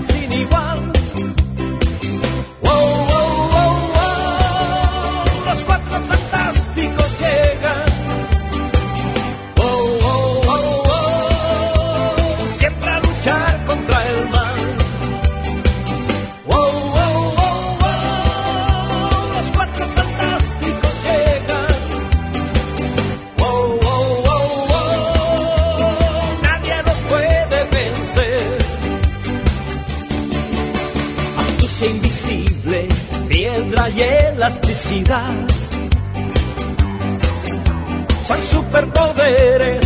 是你忘。Son superpoderes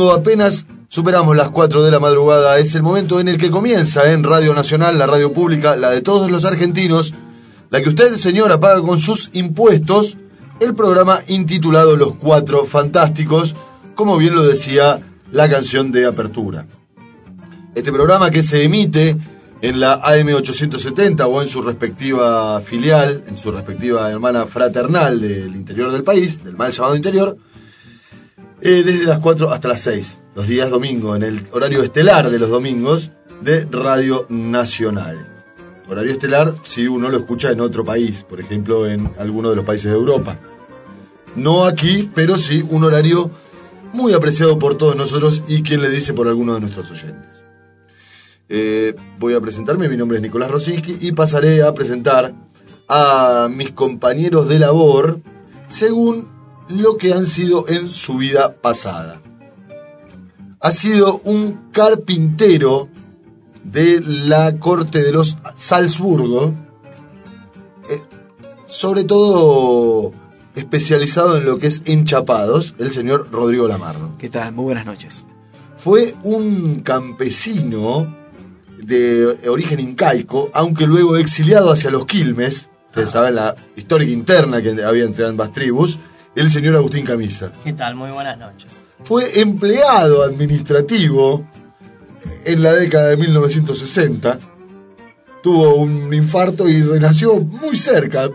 Apenas superamos las 4 de la madrugada. Es el momento en el que comienza en Radio Nacional, la radio pública, la de todos los argentinos, la que usted, señora, paga con sus impuestos, el programa intitulado Los Cuatro Fantásticos, como bien lo decía la canción de apertura. Este programa que se emite en la AM870 o en su respectiva filial, en su respectiva hermana fraternal del interior del país, del mal llamado interior, eh, desde las 4 hasta las 6, los días domingo, en el horario estelar de los domingos de Radio Nacional. Horario estelar si uno lo escucha en otro país, por ejemplo en alguno de los países de Europa. No aquí, pero sí un horario muy apreciado por todos nosotros y quien le dice por alguno de nuestros oyentes. Eh, voy a presentarme, mi nombre es Nicolás Rosinski y pasaré a presentar a mis compañeros de labor según lo que han sido en su vida pasada. Ha sido un carpintero de la corte de los Salzburgo, eh, sobre todo especializado en lo que es enchapados, el señor Rodrigo Lamardo. ¿Qué tal? Muy buenas noches. Fue un campesino de origen incaico, aunque luego exiliado hacia los Quilmes, ustedes saben la histórica interna que había entre ambas tribus, el señor Agustín Camisa. ¿Qué tal? Muy buenas noches. Fue empleado administrativo en la década de 1960. Tuvo un infarto y renació muy cerca.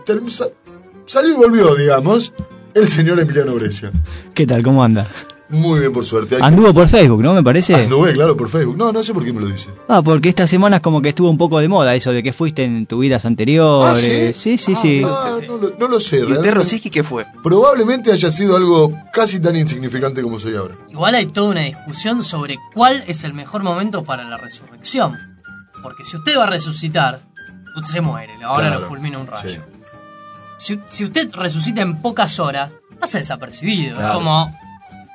Salió y volvió, digamos, el señor Emiliano Brescia. ¿Qué tal? ¿Cómo anda? Muy bien, por suerte. Hay- Anduvo por Facebook, ¿no? Me parece. Anduve, claro, por Facebook. No, no sé por qué me lo dice. Ah, porque estas semanas como que estuvo un poco de moda eso de que fuiste en tus vidas anteriores. sí, sí, sí. Ah, no, lo, no lo sé. ¿Y usted. Rosiski, qué fue? Probablemente haya sido algo casi tan insignificante como soy ahora. Igual hay toda una discusión sobre cuál es el mejor momento para la resurrección. Porque si usted va a resucitar, usted se muere, ahora Claro, lo fulmina un rayo. sí. Si, si usted resucita en pocas horas, pasa desapercibido. Claro. Es como.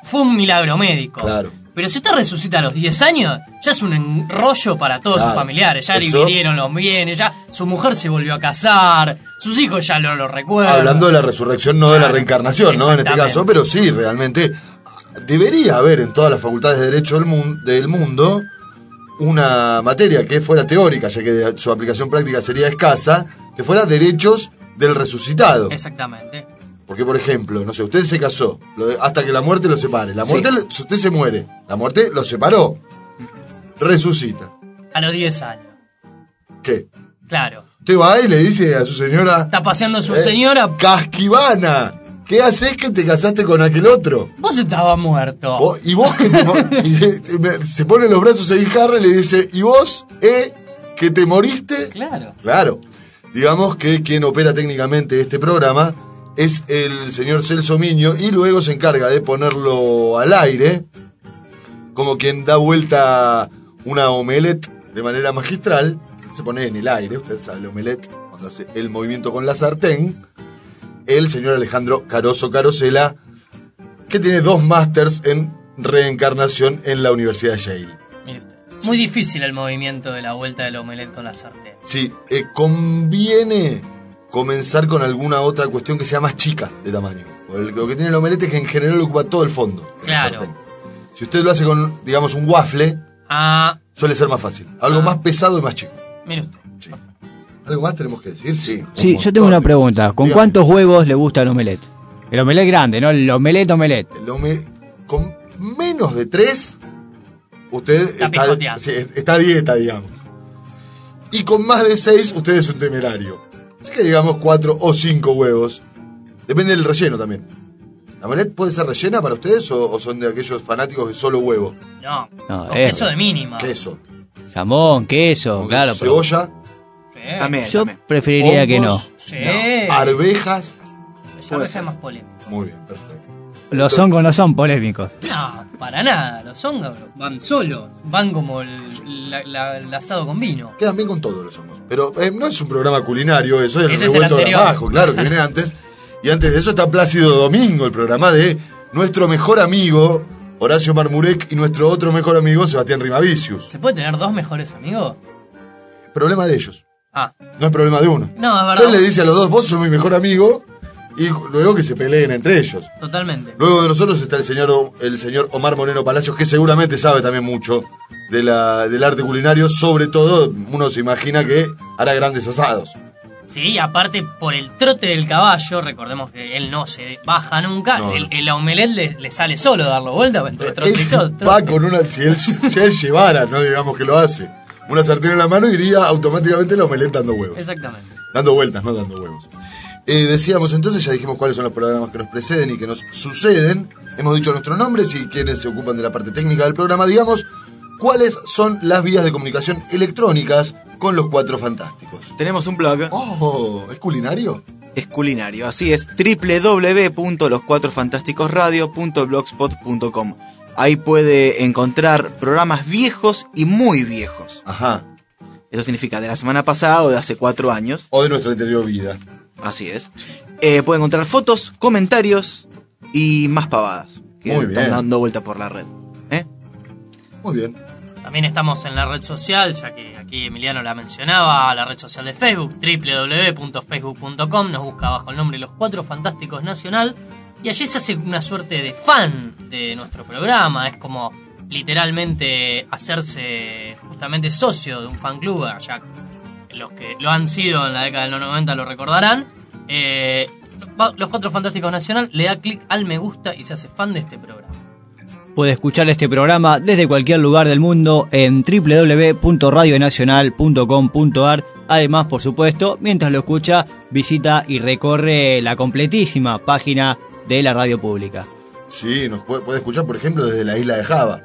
Fue un milagro médico. Claro. Pero si usted resucita a los 10 años, ya es un enrollo para todos Claro. sus familiares. Ya Eso- dividieron los bienes, ya su mujer se volvió a casar, sus hijos ya no lo recuerdan. Hablando de la resurrección, no de la reencarnación, ¿no? En este caso, pero sí, realmente debería haber en todas las facultades de Derecho del, del mundo una materia que fuera teórica, ya que su aplicación práctica sería escasa, que fuera derechos del resucitado. Exactamente. Porque, por ejemplo, no sé, usted se casó, hasta que la muerte lo separe. La muerte, usted se muere, la muerte lo separó. Resucita. A los 10 años. ¿Qué? Claro. Usted va y le dice a su señora, Está paseando su Eh, señora. Casquivana, ¿Qué haces que te casaste con aquel otro? Vos estabas muerto. Vos- y vos que te y se- pone los brazos en Harry y le dice, ¿y vos, eh, que te moriste? Claro. Claro. Digamos que quien opera técnicamente este programa es el señor Celso Miño y luego se encarga de ponerlo al aire, como quien da vuelta una omelette de manera magistral. Se pone en el aire, usted sabe, el omelette, cuando hace el movimiento con la sartén. El señor Alejandro Caroso Carosela, que tiene dos másters en reencarnación en la Universidad de Yale. Mire usted. Muy difícil el movimiento de la vuelta del omelette con la sartén. Sí, eh, conviene comenzar con alguna otra cuestión que sea más chica de tamaño. Porque Lo que tiene el omelette es que en general ocupa todo el fondo. Claro. Si usted lo hace con, digamos, un waffle, Ah, suele ser más fácil. Algo Ah. más pesado y más chico. mire usted. Sí. ¿Algo más tenemos que decir? Sí. Sí, yo tengo una pregunta. ¿Con Dígame. cuántos huevos le gusta el omelette? El omelette grande, ¿no? El omelette omelette. El con menos de tres, usted Está está, sí, está a dieta, digamos. Y con más de seis, usted es un temerario. Así que digamos cuatro o cinco huevos. Depende del relleno también. ¿La omelette puede ser rellena para ustedes o, o son de aquellos fanáticos de solo huevo? No, No, con queso de mínima. Queso. Jamón, queso, claro. Cebolla, Sí. También, yo también. preferiría que no. Sí. no, arvejas. Ya que sea más polémico. Muy bien, perfecto. Los hongos no son polémicos. No, para nada. Los hongos van solos. Van como el, la- la- el asado con vino. Quedan bien con todos los hongos. Pero eh, no es un programa culinario, eso es el Ese es el revuelto anterior. gramajo, claro, que viene antes. Y antes de eso está Plácido Domingo, el programa de nuestro mejor amigo Horacio Marmurek y nuestro otro mejor amigo Sebastián Rimavicius. ¿Se puede tener dos mejores amigos? Problema de ellos, Ah, no es problema de uno. no, es Usted verdad. le dice a los dos, vos sos mi mejor amigo, y luego que se peleen entre ellos. Totalmente. Luego de nosotros está el señor, el señor Omar Moreno Palacios, que seguramente sabe también mucho de la, del arte culinario, sobre todo uno se imagina que hará grandes asados. Sí, aparte por el trote del caballo, recordemos que él no se baja nunca, No, el, el omelette le, le sale solo darlo vuelta entre Él trote y trote. va con una. Si él, si él llevara, no digamos que lo hace, una sartén en la mano, iría automáticamente el omelette dando huevos. Exactamente. Dando vueltas, no dando huevos. Eh, decíamos entonces, ya dijimos cuáles son los programas que nos preceden y que nos suceden. Hemos dicho nuestros nombres y quienes se ocupan de la parte técnica del programa. Digamos, cuáles son las vías de comunicación electrónicas con los cuatro fantásticos. Tenemos un blog, Oh, ¿es culinario? es culinario, así es, www.loscuatrofantásticosradio.blogspot.com. Ahí puede encontrar programas viejos y muy viejos. Ajá. Eso significa de la semana pasada o de hace cuatro años. O de nuestra anterior vida. Así es. Eh, puede encontrar fotos, comentarios y más pavadas que Muy están bien. dando vuelta por la red. ¿Eh? Muy bien. También estamos en la red social, ya que aquí Emiliano la mencionaba, la red social de Facebook, www.facebook.com, nos busca bajo el nombre Los Cuatro Fantásticos Nacional, y allí se hace una suerte de fan de nuestro programa, es como literalmente hacerse justamente socio de un fan club, ya los que lo han sido en la década de los 90 lo recordarán. Eh, Los Cuatro Fantásticos Nacional le da clic al me gusta y se hace fan de este programa. Puede escuchar este programa desde cualquier lugar del mundo en www.radionacional.com.ar. Además, por supuesto, mientras lo escucha, visita y recorre la completísima página de la radio pública. Sí, nos puede, puede escuchar, por ejemplo, desde la isla de Java.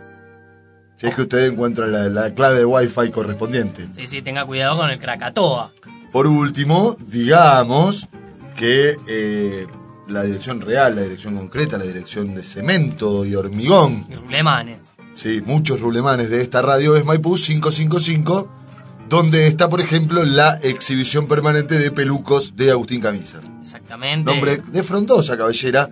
Si es que usted encuentra la, la clave de Wi-Fi correspondiente. Sí, sí, tenga cuidado con el Krakatoa. Por último, digamos que eh, la dirección real, la dirección concreta, la dirección de cemento y hormigón, y Rulemanes. sí, muchos rulemanes de esta radio es Maipú 555, donde está, por ejemplo, la exhibición permanente de pelucos de Agustín Camiser. Exactamente. Nombre de frondosa cabellera.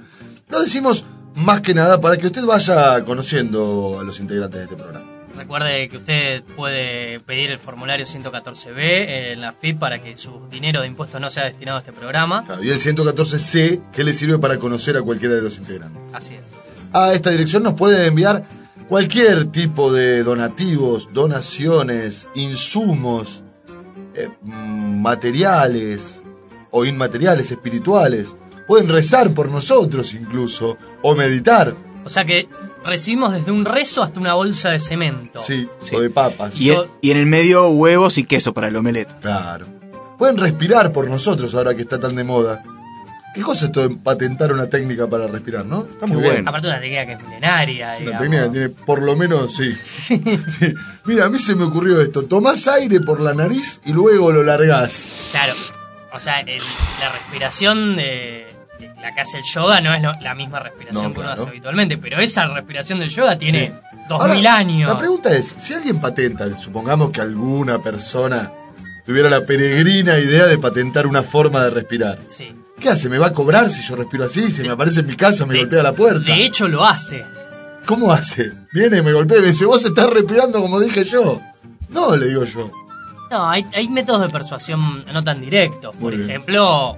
Lo decimos más que nada para que usted vaya conociendo a los integrantes de este programa. Recuerde que usted puede pedir el formulario 114B en la FIP para que su dinero de impuestos no sea destinado a este programa. Claro, y el 114C, que le sirve para conocer a cualquiera de los integrantes. Así es. A esta dirección nos puede enviar cualquier tipo de donativos, donaciones, insumos, eh, mm, materiales o inmateriales, espirituales. Pueden rezar por nosotros incluso, o meditar, O sea que recibimos desde un rezo hasta una bolsa de cemento. sí, Sí. o de papas. Y, en- y en el medio huevos y queso para el omelette. Claro. Pueden respirar por nosotros ahora que está tan de moda. qué cosa esto de patentar una técnica para respirar, ¿no? Está muy bueno. Aparte una técnica que es milenaria. Es una digamos. técnica que tiene, por lo menos, sí. Sí. Mira, a mí se me ocurrió esto. Tomás aire por la nariz y luego lo largás. Claro. O sea, el- la respiración de, de la que hace el yoga no es lo- la misma respiración No, que uno claro. hace habitualmente, pero esa respiración del yoga tiene Sí. dos Ahora, mil años. La pregunta es, si alguien patenta, supongamos que alguna persona tuviera la peregrina idea de patentar una forma de respirar. Sí. ¿Qué hace? ¿Me va a cobrar si yo respiro así? Si me aparece en mi casa, me De- golpea la puerta. De hecho, lo hace. ¿Cómo hace? Viene, me golpea y me dice, vos estás respirando como dije yo. No, le digo yo. No, hay, hay métodos de persuasión no tan directos. Por Muy bien. ejemplo,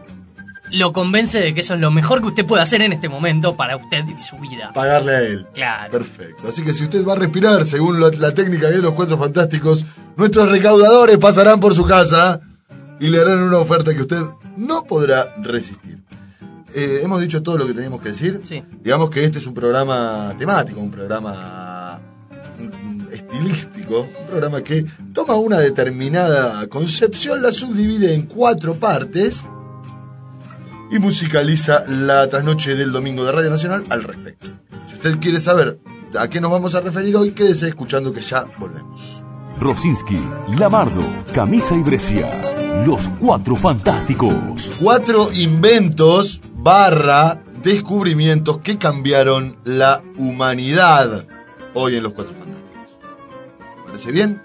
lo convence de que eso es lo mejor que usted puede hacer en este momento para usted y su vida. Pagarle a él. Claro. Perfecto. Así que si usted va a respirar según la técnica de los cuatro fantásticos, nuestros recaudadores pasarán por su casa y le harán una oferta que usted no podrá resistir. Eh, hemos dicho todo lo que teníamos que decir. Sí. Digamos que este es un programa temático, un programa estilístico, un programa que toma una determinada concepción, la subdivide en cuatro partes y musicaliza la trasnoche del domingo de Radio Nacional al respecto. Si usted quiere saber a qué nos vamos a referir hoy, quédese escuchando que ya volvemos. Rosinski, Lamardo, Camisa y Brescia. Los cuatro fantásticos. Cuatro inventos barra descubrimientos que cambiaron la humanidad hoy en los Cuatro Fantásticos. ¿Parece bien?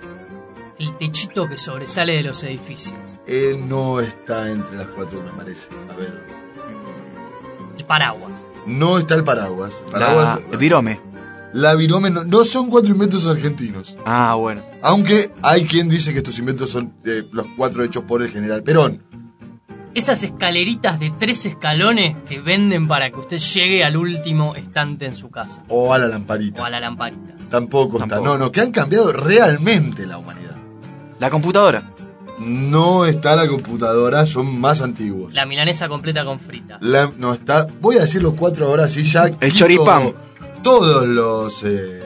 El techito que sobresale de los edificios. Él no está entre las cuatro, me parece. A ver. El paraguas. No está el paraguas. El La, paraguas el virome. la virome no, no son cuatro inventos argentinos. Ah, bueno. Aunque hay quien dice que estos inventos son eh, los cuatro hechos por el general Perón. Esas escaleritas de tres escalones que venden para que usted llegue al último estante en su casa. O a la lamparita. O a la lamparita. Tampoco, está. Tampoco. No, no, que han cambiado realmente la humanidad. La computadora. No está la computadora, son más antiguos. La milanesa completa con frita. La- no está. Voy a decir los cuatro ahora, sí, ya. quito choripán. Todos los. eh,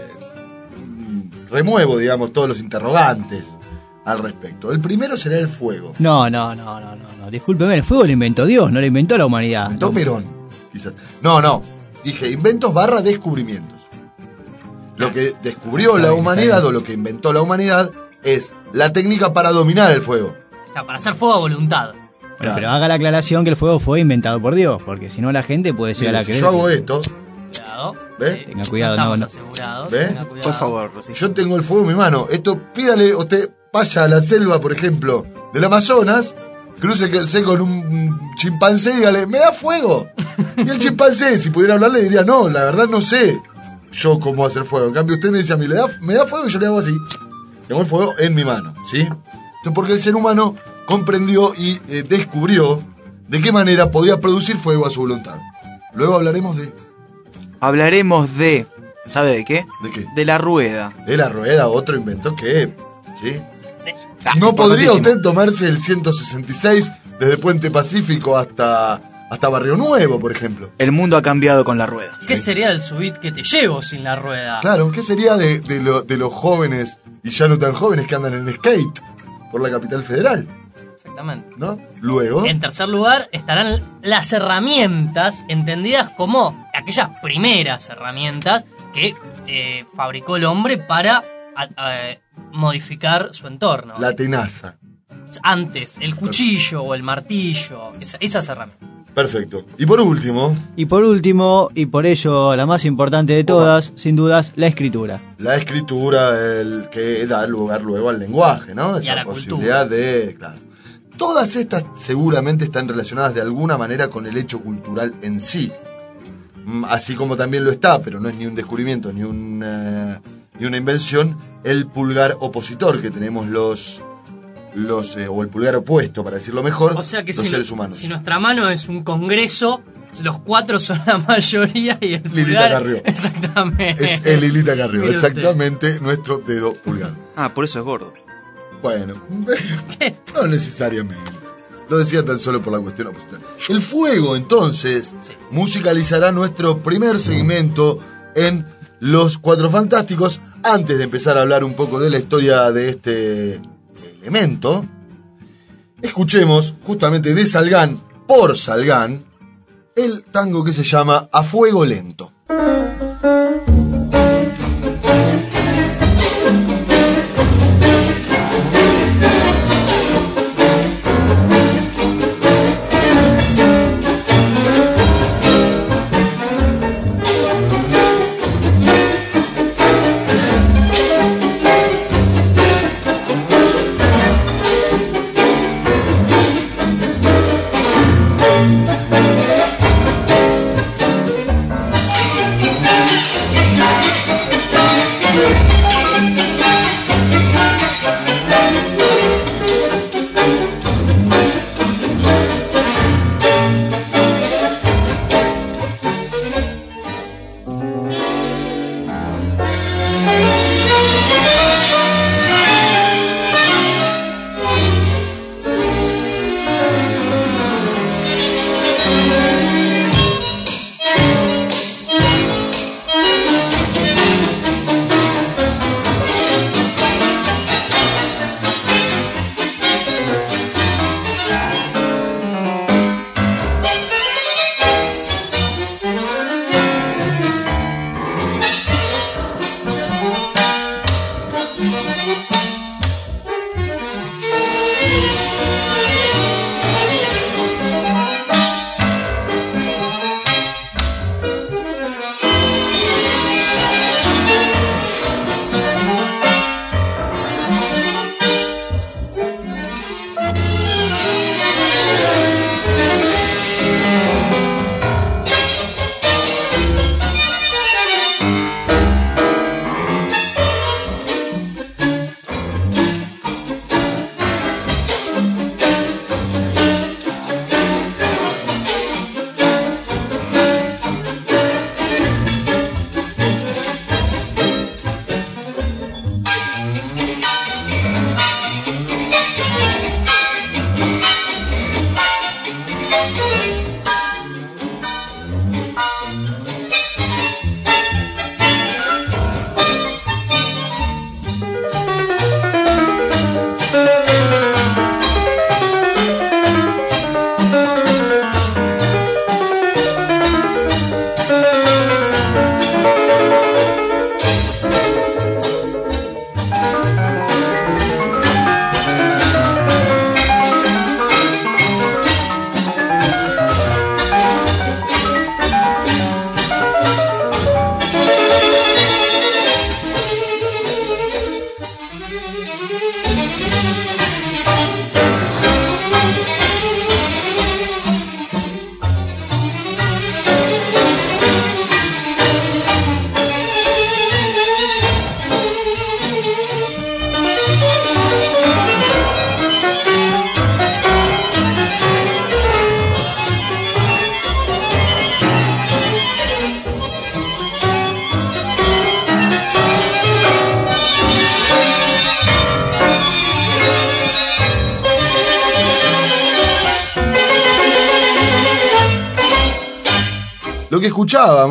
mm, remuevo, digamos, todos los interrogantes al respecto. El primero será el fuego. No, no, no, no, no, no. Discúlpeme, el fuego lo inventó Dios, no lo inventó la humanidad. Inventó Perón, quizás. No, no. Dije inventos barra descubrimientos. Lo que descubrió la humanidad o lo que inventó la humanidad es la técnica para dominar el fuego. O sea, para hacer fuego a voluntad. Bueno, Claro. pero haga la aclaración que el fuego fue inventado por Dios, porque si no la gente puede llegar Mire, a si creer. yo hago que- esto, Cuidado. ¿Ve? Tenga cuidado, estamos no, no. asegurados. ¿Ve? tenga cuidado. Por favor, Rosy. yo tengo el fuego en mi mano. Esto, pídale, usted vaya a la selva, por ejemplo, del Amazonas, cruce con un chimpancé y dígale, ¿me da fuego? Y el chimpancé, si pudiera hablarle, diría, no, la verdad no sé yo cómo hacer fuego. En cambio, usted me dice a mí, ¿le da, ¿me da fuego? Y yo le hago así. Tengo el fuego en mi mano, ¿sí? Entonces, porque el ser humano comprendió y eh, descubrió de qué manera podía producir fuego a su voluntad. Luego hablaremos de... Hablaremos de. ¿Sabe de qué? ¿De qué? De la rueda. De la rueda, otro invento que... ¿Sí? Ah, No podría usted tomarse el 166 desde Puente Pacífico hasta, hasta Barrio Nuevo, por ejemplo. El mundo ha cambiado con la rueda. ¿Qué sería el subit que te llevo sin la rueda? Claro, ¿qué sería de, de lo- de los jóvenes y ya no tan jóvenes que andan en skate por la capital federal? Exactamente. ¿No? Luego, En tercer lugar estarán las herramientas entendidas como aquellas primeras herramientas que eh, fabricó el hombre para a- a- modificar su entorno. la tenaza. Antes, el cuchillo o el martillo, esa- esas herramientas. Perfecto. Y por último, Y por último, y por ello la más importante de todas, sin dudas, la escritura. la escritura, el que da lugar luego al lenguaje, ¿no? Y Esa a la posibilidad de. Claro. Todas estas seguramente están relacionadas de alguna manera con el hecho cultural en sí. Mm, Así como también lo está, pero no es ni un descubrimiento ni, un, eh, ni una invención, el pulgar opositor que tenemos los. Los eh, o el pulgar opuesto, para decirlo mejor, O sea que los si, seres humanos. si nuestra mano es un congreso, los cuatro son la mayoría y el Lilita pulgar- Carrió. Exactamente. Es el Lilita Carrió, usted. exactamente nuestro dedo pulgar. Ah, por eso es gordo. Bueno, no necesariamente. Lo decía tan solo por la cuestión opositora. El fuego, entonces, musicalizará nuestro primer segmento en Los Cuatro Fantásticos. Antes de empezar a hablar un poco de la historia de este escuchemos justamente de Salgán por Salgán el tango que se llama A Fuego Lento.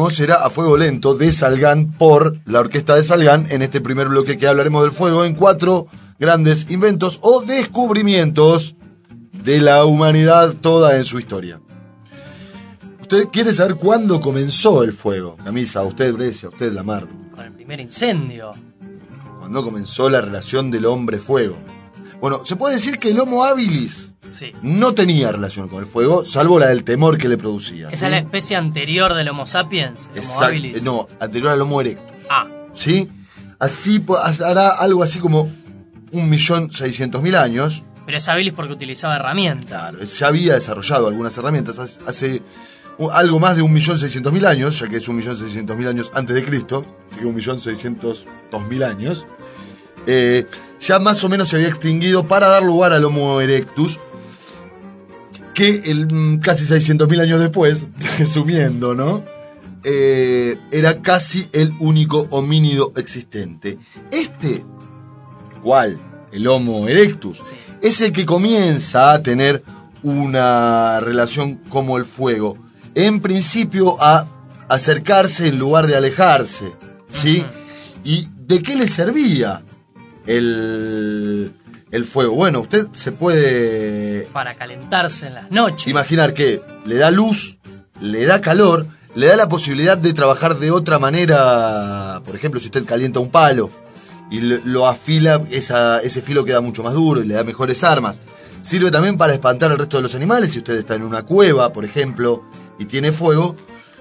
Escuchábamos era A Fuego Lento de Salgán por la orquesta de Salgán en este primer bloque que hablaremos del fuego en cuatro grandes inventos o descubrimientos de la humanidad toda en su historia. ¿Usted quiere saber cuándo comenzó el fuego? Camisa, usted Brescia, usted Lamardo. Con el primer incendio. ¿Cuándo comenzó la relación del hombre-fuego? Bueno, se puede decir que el Homo habilis Sí. no tenía relación con el fuego, salvo la del temor que le producía. Esa ¿sí? es la especie anterior del Homo sapiens. el Homo habilis. No, anterior al Homo erectus. Ah, ¿Sí? Así hará algo así como un millón seiscientos mil años. pero es habilis porque utilizaba herramientas. Claro, ya había desarrollado algunas herramientas hace, algo más de un millón seiscientos mil años, ya que es un millón seiscientos mil años antes de Cristo, así que un millón seiscientos dos mil años. Eh, ya más o menos se había extinguido para dar lugar al Homo erectus, que el, mm, casi 600.000 años después, resumiendo, ¿no? Eh, era casi el único homínido existente. Este, ¿cuál? El Homo erectus, Sí. es el que comienza a tener una relación como el fuego. En principio a acercarse en lugar de alejarse, ¿sí? ¿Y de qué le servía el, el fuego? Bueno, usted se puede Para calentarse en las noches. imaginar que le da luz le da calor, le da la posibilidad de trabajar de otra manera. Por ejemplo, si usted calienta un palo y lo, afila, esa- ese filo queda mucho más duro y le da mejores armas. Sirve también para espantar al resto de los animales. Si usted está en una cueva, por ejemplo, y tiene fuego,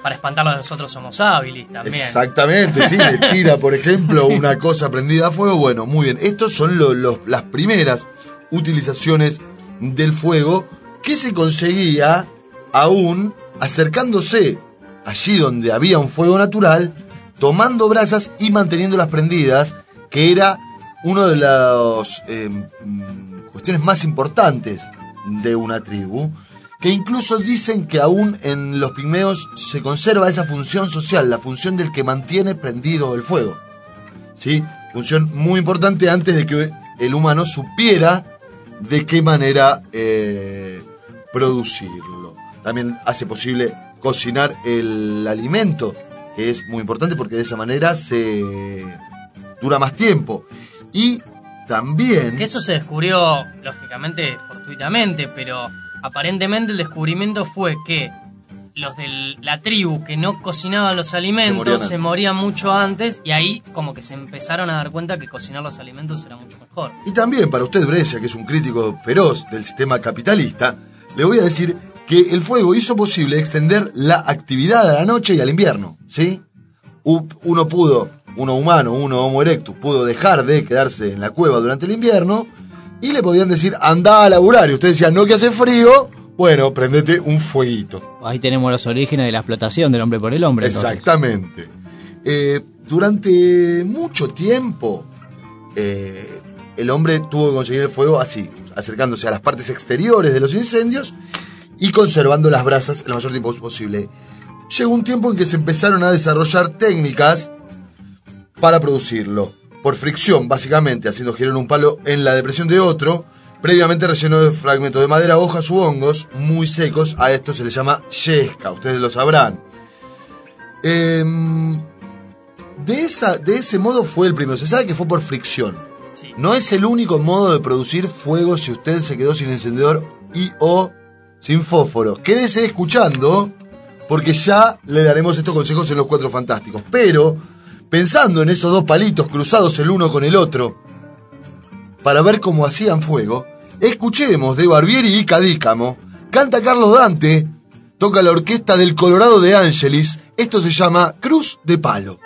Para espantarlo nosotros somos hábiles también. Exactamente, sí, le tira, por ejemplo, una cosa prendida a fuego. Bueno, muy bien. Estos son lo- los- las primeras utilizaciones del fuego que se conseguía aún acercándose allí donde había un fuego natural, tomando brasas y manteniéndolas prendidas, que era una de las eh, mm, cuestiones más importantes de una tribu que incluso dicen que aún en los pigmeos se conserva esa función social, la función del que mantiene prendido el fuego. ¿Sí? Función muy importante antes de que el humano supiera de qué manera eh, producirlo. También hace posible cocinar el alimento, que es muy importante porque de esa manera se dura más tiempo. Y también... Que eso se descubrió, lógicamente, fortuitamente, pero aparentemente el descubrimiento fue que los de la tribu que no cocinaban los alimentos se morían mucho antes y ahí como que se empezaron a dar cuenta que cocinar los alimentos era mucho mejor. Y también para usted, Brescia, que es un crítico feroz del sistema capitalista, le voy a decir que el fuego hizo posible extender la actividad a la noche y al invierno, ¿sí? Uno pudo, uno humano, uno Homo erectus, pudo dejar de quedarse en la cueva durante el invierno y le podían decir, anda a laburar. Y usted decía, no que hace frío, bueno, prendete un fueguito. Ahí tenemos los orígenes de la explotación del hombre por el hombre. entonces. Exactamente. Eh, durante mucho tiempo, eh, el hombre tuvo que conseguir el fuego así, acercándose a las partes exteriores de los incendios y conservando las brasas el mayor tiempo posible. Llegó un tiempo en que se empezaron a desarrollar técnicas para producirlo. Por fricción, básicamente, haciendo girar un palo en la depresión de otro, previamente relleno de fragmentos de madera, hojas u hongos muy secos. A esto se le llama yesca, ustedes lo sabrán. Em, de, esa, de ese modo fue el primero. Se sabe que fue por fricción. Sí. No es el único modo de producir fuego si usted se quedó sin encendedor y o sin fósforo. Quédese escuchando porque ya le daremos estos consejos en los cuatro fantásticos. Pero, pensando en esos dos palitos cruzados el uno con el otro, para ver cómo hacían fuego, escuchemos de Barbieri y Cadícamo. Canta Carlos Dante, toca la orquesta del Colorado de Angelis. Esto se llama Cruz de Palo.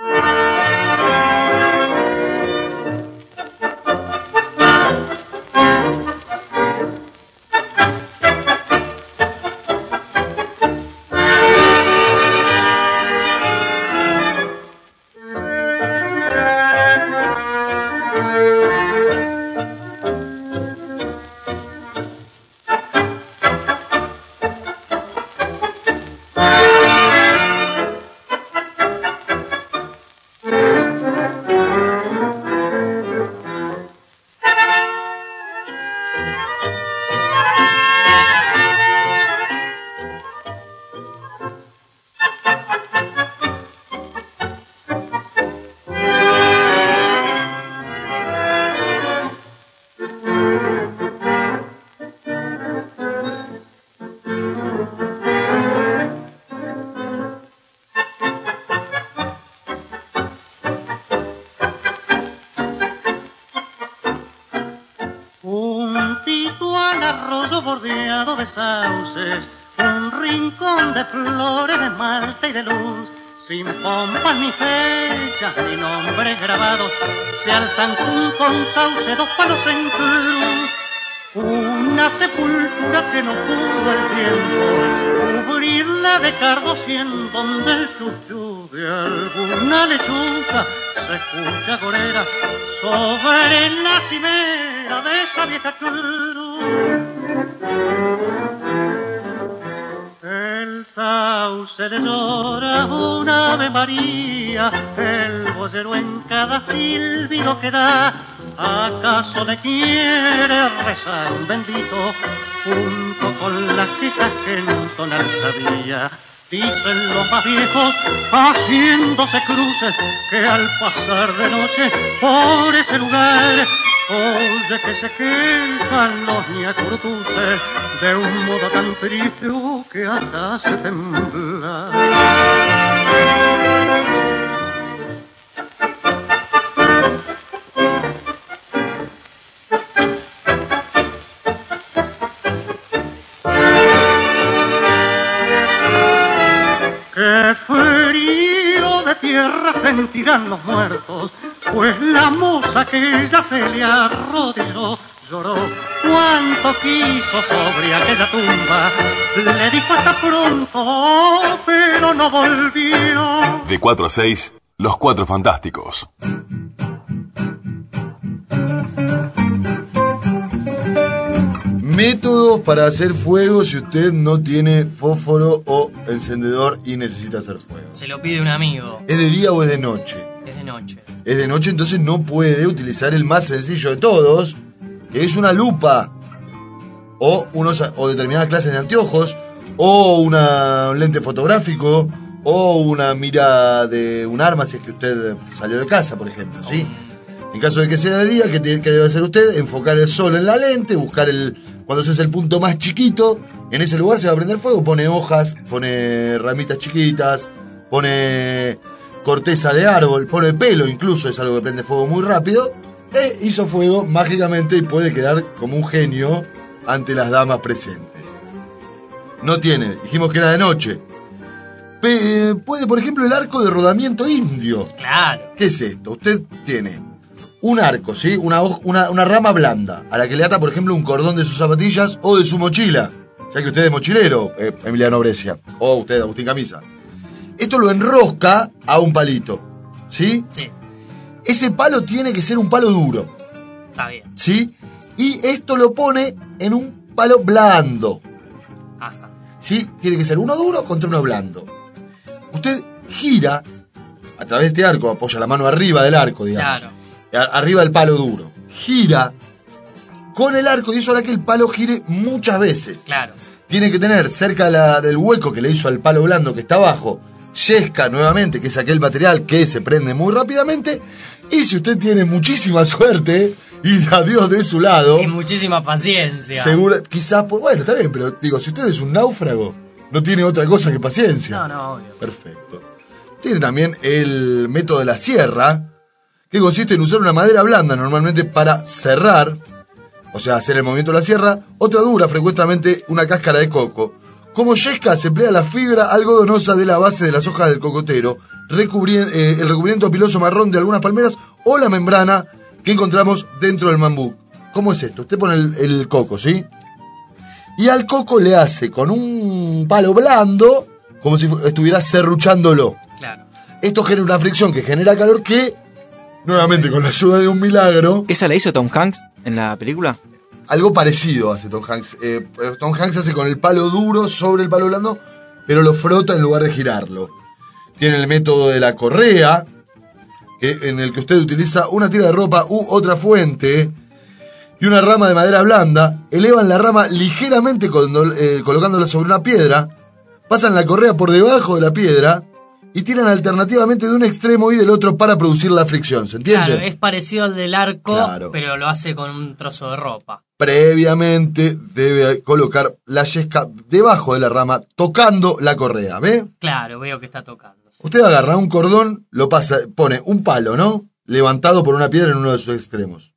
Alzan un con sauce dos palos en cruz. Una sepultura que no pudo el tiempo cubrirla de cardos y en donde el chuchu de alguna lechuza se escucha gorera sobre la cimera de esa vieja. El sauce le llora una ave María, el boyero en cada silbido que da, acaso le quiere rezar un bendito, junto con las quejas que entonar sabía. Dicen los más viejos, haciéndose cruces, que al pasar de noche por ese lugar Oye que se quejan los niaturtuces de un modo tan triste que hasta hace temblar. Qué frío de tierra sentirán los muertos, pues la moza que ya se le arrodilló lloró cuánto quiso sobre aquella tumba. Le dijo hasta pronto, pero no volvió. De 4 a 6, Los Cuatro Fantásticos. Métodos para hacer fuego si usted no tiene fósforo o encendedor y necesita hacer fuego. Se lo pide un amigo. ¿Es de día o es de noche? Es de noche. Es de noche, entonces no puede utilizar el más sencillo de todos, que es una lupa. O, unos, o determinadas clases de anteojos, o una, un lente fotográfico, o una mira de un arma si es que usted salió de casa, por ejemplo, ¿sí? En caso de que sea de día, ¿qué, tiene- qué debe hacer usted? Enfocar el sol en la lente, buscar el... Cuando se hace el punto más chiquito, en ese lugar se va a prender fuego, pone hojas, pone ramitas chiquitas, pone corteza de árbol, pone pelo incluso, es algo que prende fuego muy rápido, e hizo fuego mágicamente y puede quedar como un genio ante las damas presentes. No tiene, dijimos que era de noche. Pe- puede, por ejemplo, el arco de rodamiento indio. Claro. ¿Qué es esto? Usted tiene un arco, ¿sí? Una, una rama blanda, a la que le ata, por ejemplo, un cordón de sus zapatillas o de su mochila. Ya que usted es mochilero, eh, Emiliano Brescia, o usted, Agustín Camisa. Esto lo enrosca a un palito, ¿sí? Sí, Ese palo tiene que ser un palo duro, está bien. ¿sí? Y esto lo pone en un palo blando, Ajá. ¿sí? Tiene que ser uno duro contra uno blando. Usted gira a través de este arco, apoya la mano arriba del arco, digamos. Claro. Arriba del palo duro. Gira con el arco y eso hará que el palo gire muchas veces. Claro. Tiene que tener cerca la- del hueco que le hizo al palo blando que está abajo, yesca nuevamente, que es aquel material que se prende muy rápidamente. Y si usted tiene muchísima suerte y a Dios de su lado, Y muchísima paciencia. segura, quizás, pues, bueno, está bien, pero digo, si usted es un náufrago, no tiene otra cosa que paciencia. No, no, obvio. Perfecto. Tiene también el método de la sierra, que consiste en usar una madera blanda normalmente para cerrar, o sea, hacer el movimiento de la sierra, otra dura, frecuentemente una cáscara de coco. Como yesca se emplea la fibra algodonosa de la base de las hojas del cocotero, recubri- eh, el recubrimiento piloso marrón de algunas palmeras o la membrana que encontramos dentro del mambú. ¿Cómo es esto? Usted pone el, el coco, ¿sí? Y al coco le hace con un palo blando, como si estuviera serruchándolo. Claro. Esto genera una fricción que genera calor que, nuevamente con la ayuda de un milagro, ¿Esa la hizo Tom Hanks en la película? algo parecido hace Tom Hanks. Eh, eh, Tom Hanks hace con el palo duro sobre el palo blando, pero lo frota en lugar de girarlo. Tiene el método de la correa, que, en el que usted utiliza una tira de ropa u otra fuente y una rama de madera blanda, elevan la rama ligeramente eh, colocándola sobre una piedra, pasan la correa por debajo de la piedra y tiran alternativamente de un extremo y del otro para producir la fricción. ¿Se entiende? Claro, es parecido al del arco, Claro. pero lo hace con un trozo de ropa. previamente debe colocar la yesca debajo de la rama, tocando la correa, ¿ve? Claro, veo que está tocando. Usted agarra un cordón, lo pasa, pone un palo, ¿no? Levantado por una piedra en uno de sus extremos.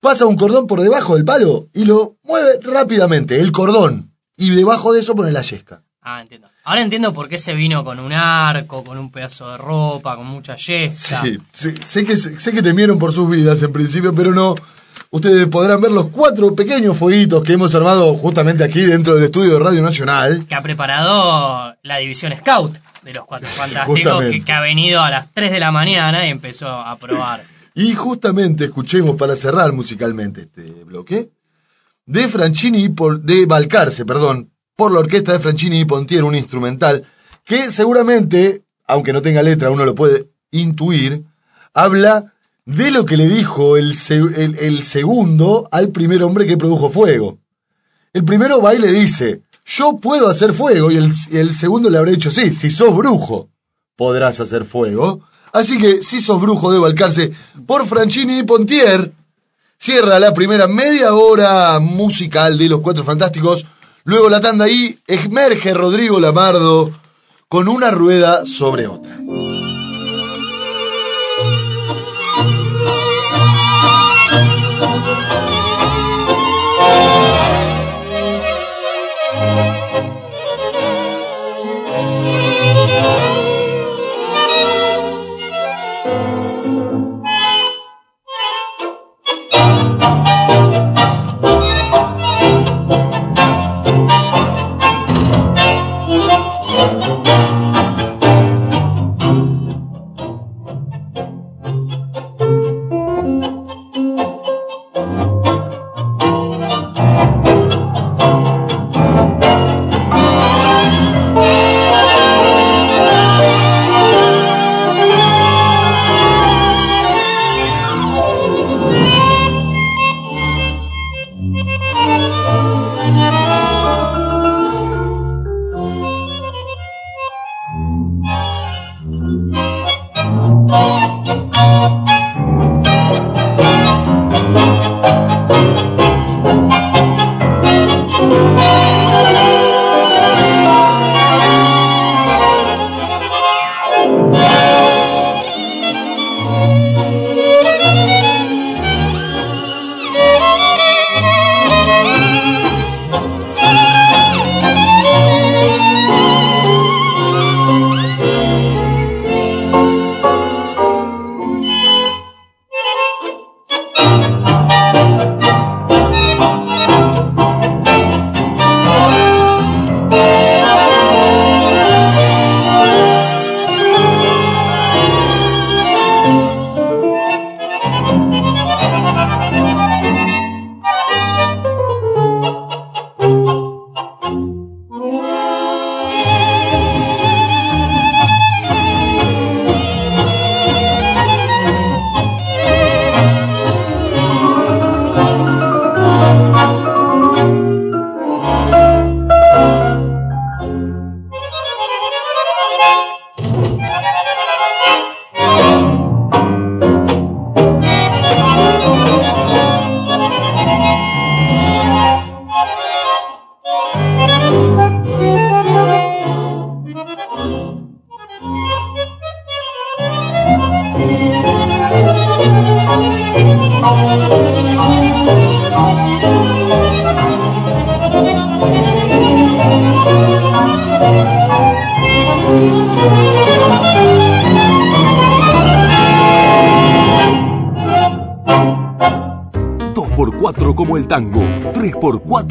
Pasa un cordón por debajo del palo y lo mueve rápidamente, el cordón. Y debajo de eso pone la yesca. Ah, entiendo. Ahora entiendo por qué se vino con un arco, con un pedazo de ropa, con mucha yesca. Sí, sí, sé, que, sé que temieron por sus vidas en principio, pero no. Ustedes podrán ver los cuatro pequeños fueguitos que hemos armado justamente aquí dentro del estudio de Radio Nacional. Que ha preparado la división Scout de los Cuatro Fantásticos, que, que ha venido a las 3 de la mañana y empezó a probar. Y justamente escuchemos para cerrar musicalmente este bloque de Franchini por, de Balcarce, perdón, por la orquesta de Franchini y Pontier, un instrumental que seguramente, aunque no tenga letra, uno lo puede intuir, habla de lo que le dijo el, se- el- el segundo al primer hombre que produjo fuego. El primero va y le dice, yo puedo hacer fuego, y el, y el segundo le habrá dicho, sí, si sos brujo, podrás hacer fuego. Así que si sos brujo de Balcarce por Franchini y Pontier, cierra la primera media hora musical de Los Cuatro Fantásticos. Luego la tanda ahí emerge Rodrigo Lamardo con una rueda sobre otra.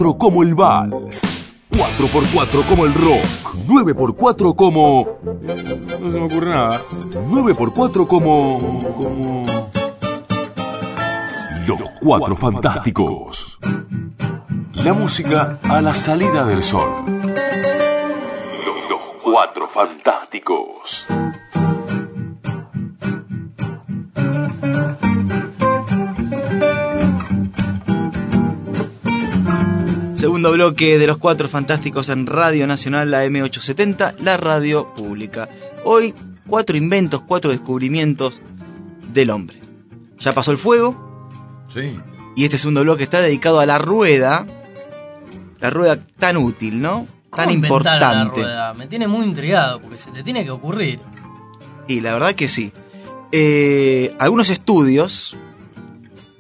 4 como el vals, 4x4 como el rock, 9x4 como... No se me ocurre nada. 9x4 como... como... Los Cuatro Fantásticos. La música a la salida del sol. Los Cuatro Fantásticos. Segundo bloque de los cuatro fantásticos en Radio Nacional, la M870, la radio pública. Hoy, cuatro inventos, cuatro descubrimientos del hombre. Ya pasó el fuego Sí. y este segundo bloque está dedicado a la rueda. La rueda tan útil, ¿no? ¿Cómo Tan inventaron la importante. rueda? Me tiene muy intrigado porque se te tiene que ocurrir. Y la verdad que sí. Eh, algunos estudios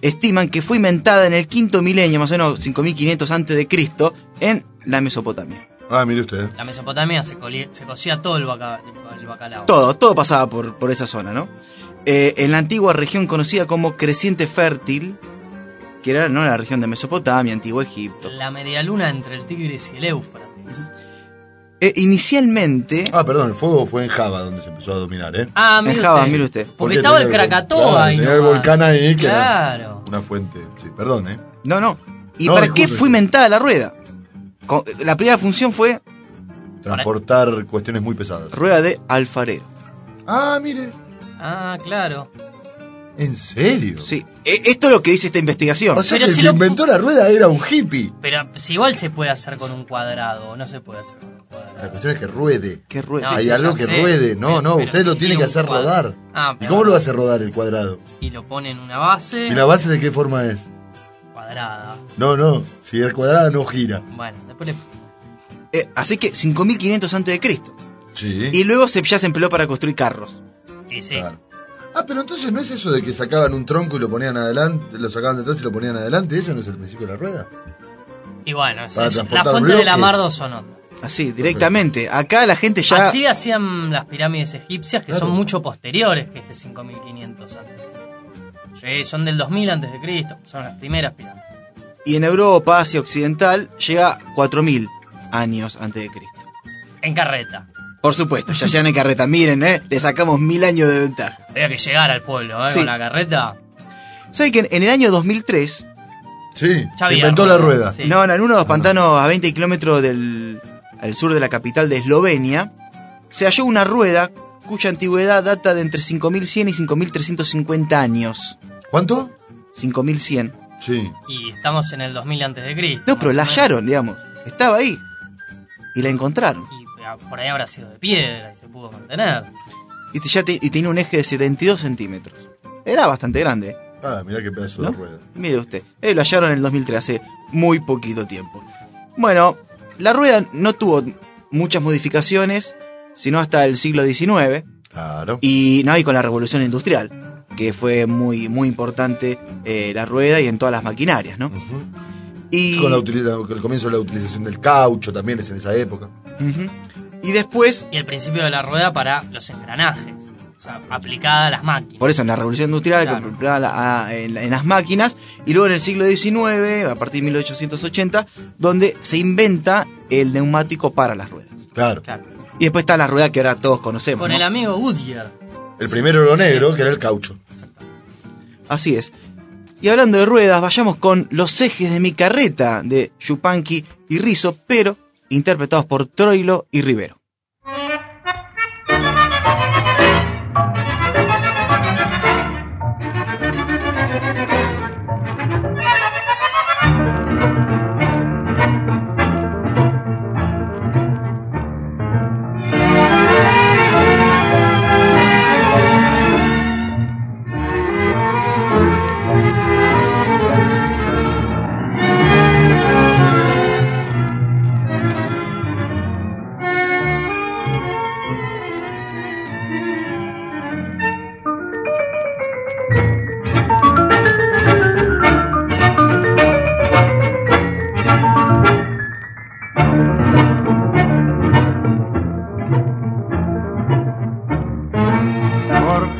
estiman que fue inventada en el quinto milenio, más o menos 5500 antes de Cristo, en la Mesopotamia. Ah, mire usted. La Mesopotamia se, se cocía todo el, baca- el bacalao. Todo, todo pasaba por, por esa zona, ¿no? Eh, en la antigua región conocida como Creciente Fértil, que era ¿no? la región de Mesopotamia, Antiguo Egipto. La medialuna entre el Tigris y el Éufrates. Eh, inicialmente, Ah, perdón, el fuego fue en Java donde se empezó a dominar, ¿eh? Ah, mire En Java, usted. mire usted. Porque Porque estaba el Krakatoa ahí. tenía el volcán ahí que era Claro. una fuente. Sí, perdón, ¿eh? no, no. ¿Y No, para qué fue inventada la rueda? La primera función fue Transportar cuestiones muy pesadas. rueda de alfarero. Ah, mire. Ah, claro. ¿En serio? Sí, e- esto es lo que dice esta investigación. O sea Pero que si el que lo- inventó la rueda era un hippie. Pero si igual se puede hacer con un cuadrado, o no se puede hacer con un cuadrado. La cuestión es que ruede. Que ruede. No, Hay sí, algo que sé, ruede. No, pero- no, pero usted si lo tiene que hacer cuadro. rodar. Ah, ¿Y cómo lo hace rodar el cuadrado? Y lo pone en una base ¿Y la base de qué forma es? cuadrada. No, no. Si es cuadrada no gira. Bueno, después le... Eh, así que 5500 antes de Cristo. Sí. Y luego se, ya se empleó para construir carros. Sí, sí. Claro. Ah, pero entonces no es eso de que sacaban un tronco y lo ponían adelante, lo sacaban detrás y lo ponían adelante. ¿Eso no es el principio de la rueda? Y bueno, es- la fuente de la. Mardo son otras. Así, directamente. Acá la gente ya. Así hacían las pirámides egipcias, que Claro. son mucho posteriores que este 5500 antes. Sí, son del 2000 antes de Cristo, son las primeras pirámides. Y en Europa, Asia Occidental, llega 4000 años antes de Cristo. En carreta. Por supuesto, ya llegan en carreta. Miren, ¿eh? Le sacamos mil años de ventaja. Había que llegar al pueblo, ¿eh? Sí. Con la carreta. ¿Saben que en- el año 2003, Sí, se inventó la rueda. Sí. no, no, en uno de los pantanos a 20 kilómetros del al sur de la capital de Eslovenia, se halló una rueda cuya antigüedad data de entre 5100 y 5350 años. ¿Cuánto? 5100. Sí. Y estamos en el 2000 antes de Cristo. No, pero la hallaron, digamos. Estaba ahí. Y la encontraron. Y ah, por ahí habrá sido de piedra y se pudo mantener. Y, te- ya te- y tenía un eje de 72 centímetros. Era bastante grande. Ah, mirá qué pedazo ¿no? de rueda. Mire usted, eh, lo hallaron en el 2003, hace muy poquito tiempo. Bueno, la rueda no tuvo muchas modificaciones, sino hasta el siglo XIX, Claro. y no, y con la revolución industrial, que fue muy, muy importante eh, la rueda y en todas las maquinarias, ¿no? Y, Con, la el comienzo de la utilización del caucho también es en esa época. Y después, Y el principio de la rueda para los engranajes. O sea, aplicada a las máquinas. por eso en la revolución industrial, Claro. que empleaba la- a- en, la- en las máquinas, y luego en el siglo XIX, a partir de 1880, donde se inventa el neumático para las ruedas. Claro. Claro. Y después está la rueda que ahora todos conocemos. Con ¿no? el amigo Goodyear. El primero lo negro, que era el caucho. Así es. Y hablando de ruedas, vayamos con Los ejes de mi carreta de Yupanqui y Rizzo, pero interpretados por Troilo y Rivero.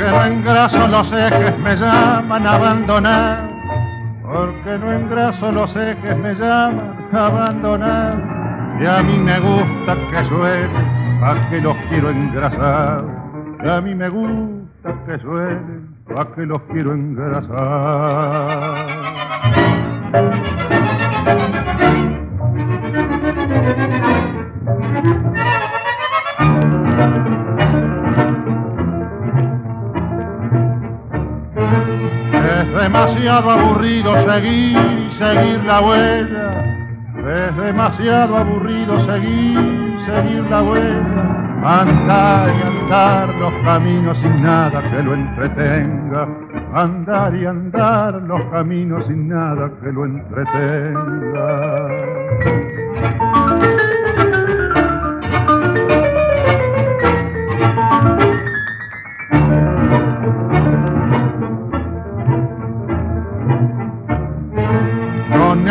Porque no engraso los ejes me llaman a abandonar. Porque no engraso los ejes me llaman a abandonar. Y a mí me gusta que suene, a que los quiero engrasar. Y a mí me gusta que suene, a que los quiero engrasar. Demasiado aburrido seguir y seguir la huella. Es demasiado aburrido seguir y seguir la huella. Andar y andar los caminos sin nada que lo entretenga. Andar y andar los caminos sin nada que lo entretenga.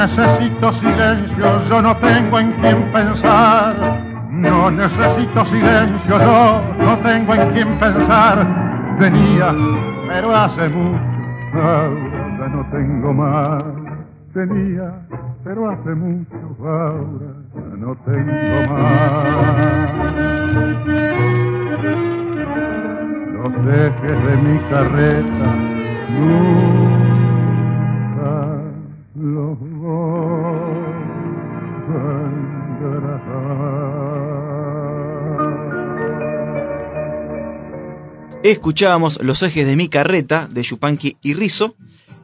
Necesito silencio, yo no tengo en quién pensar. No necesito silencio, yo no tengo en quién pensar. Tenía, pero hace mucho, ahora no tengo más. Tenía, pero hace mucho, ahora no tengo más. Los ejes de mi carreta nunca los. Escuchábamos Los ejes de mi carreta de Yupanqui y Rizzo,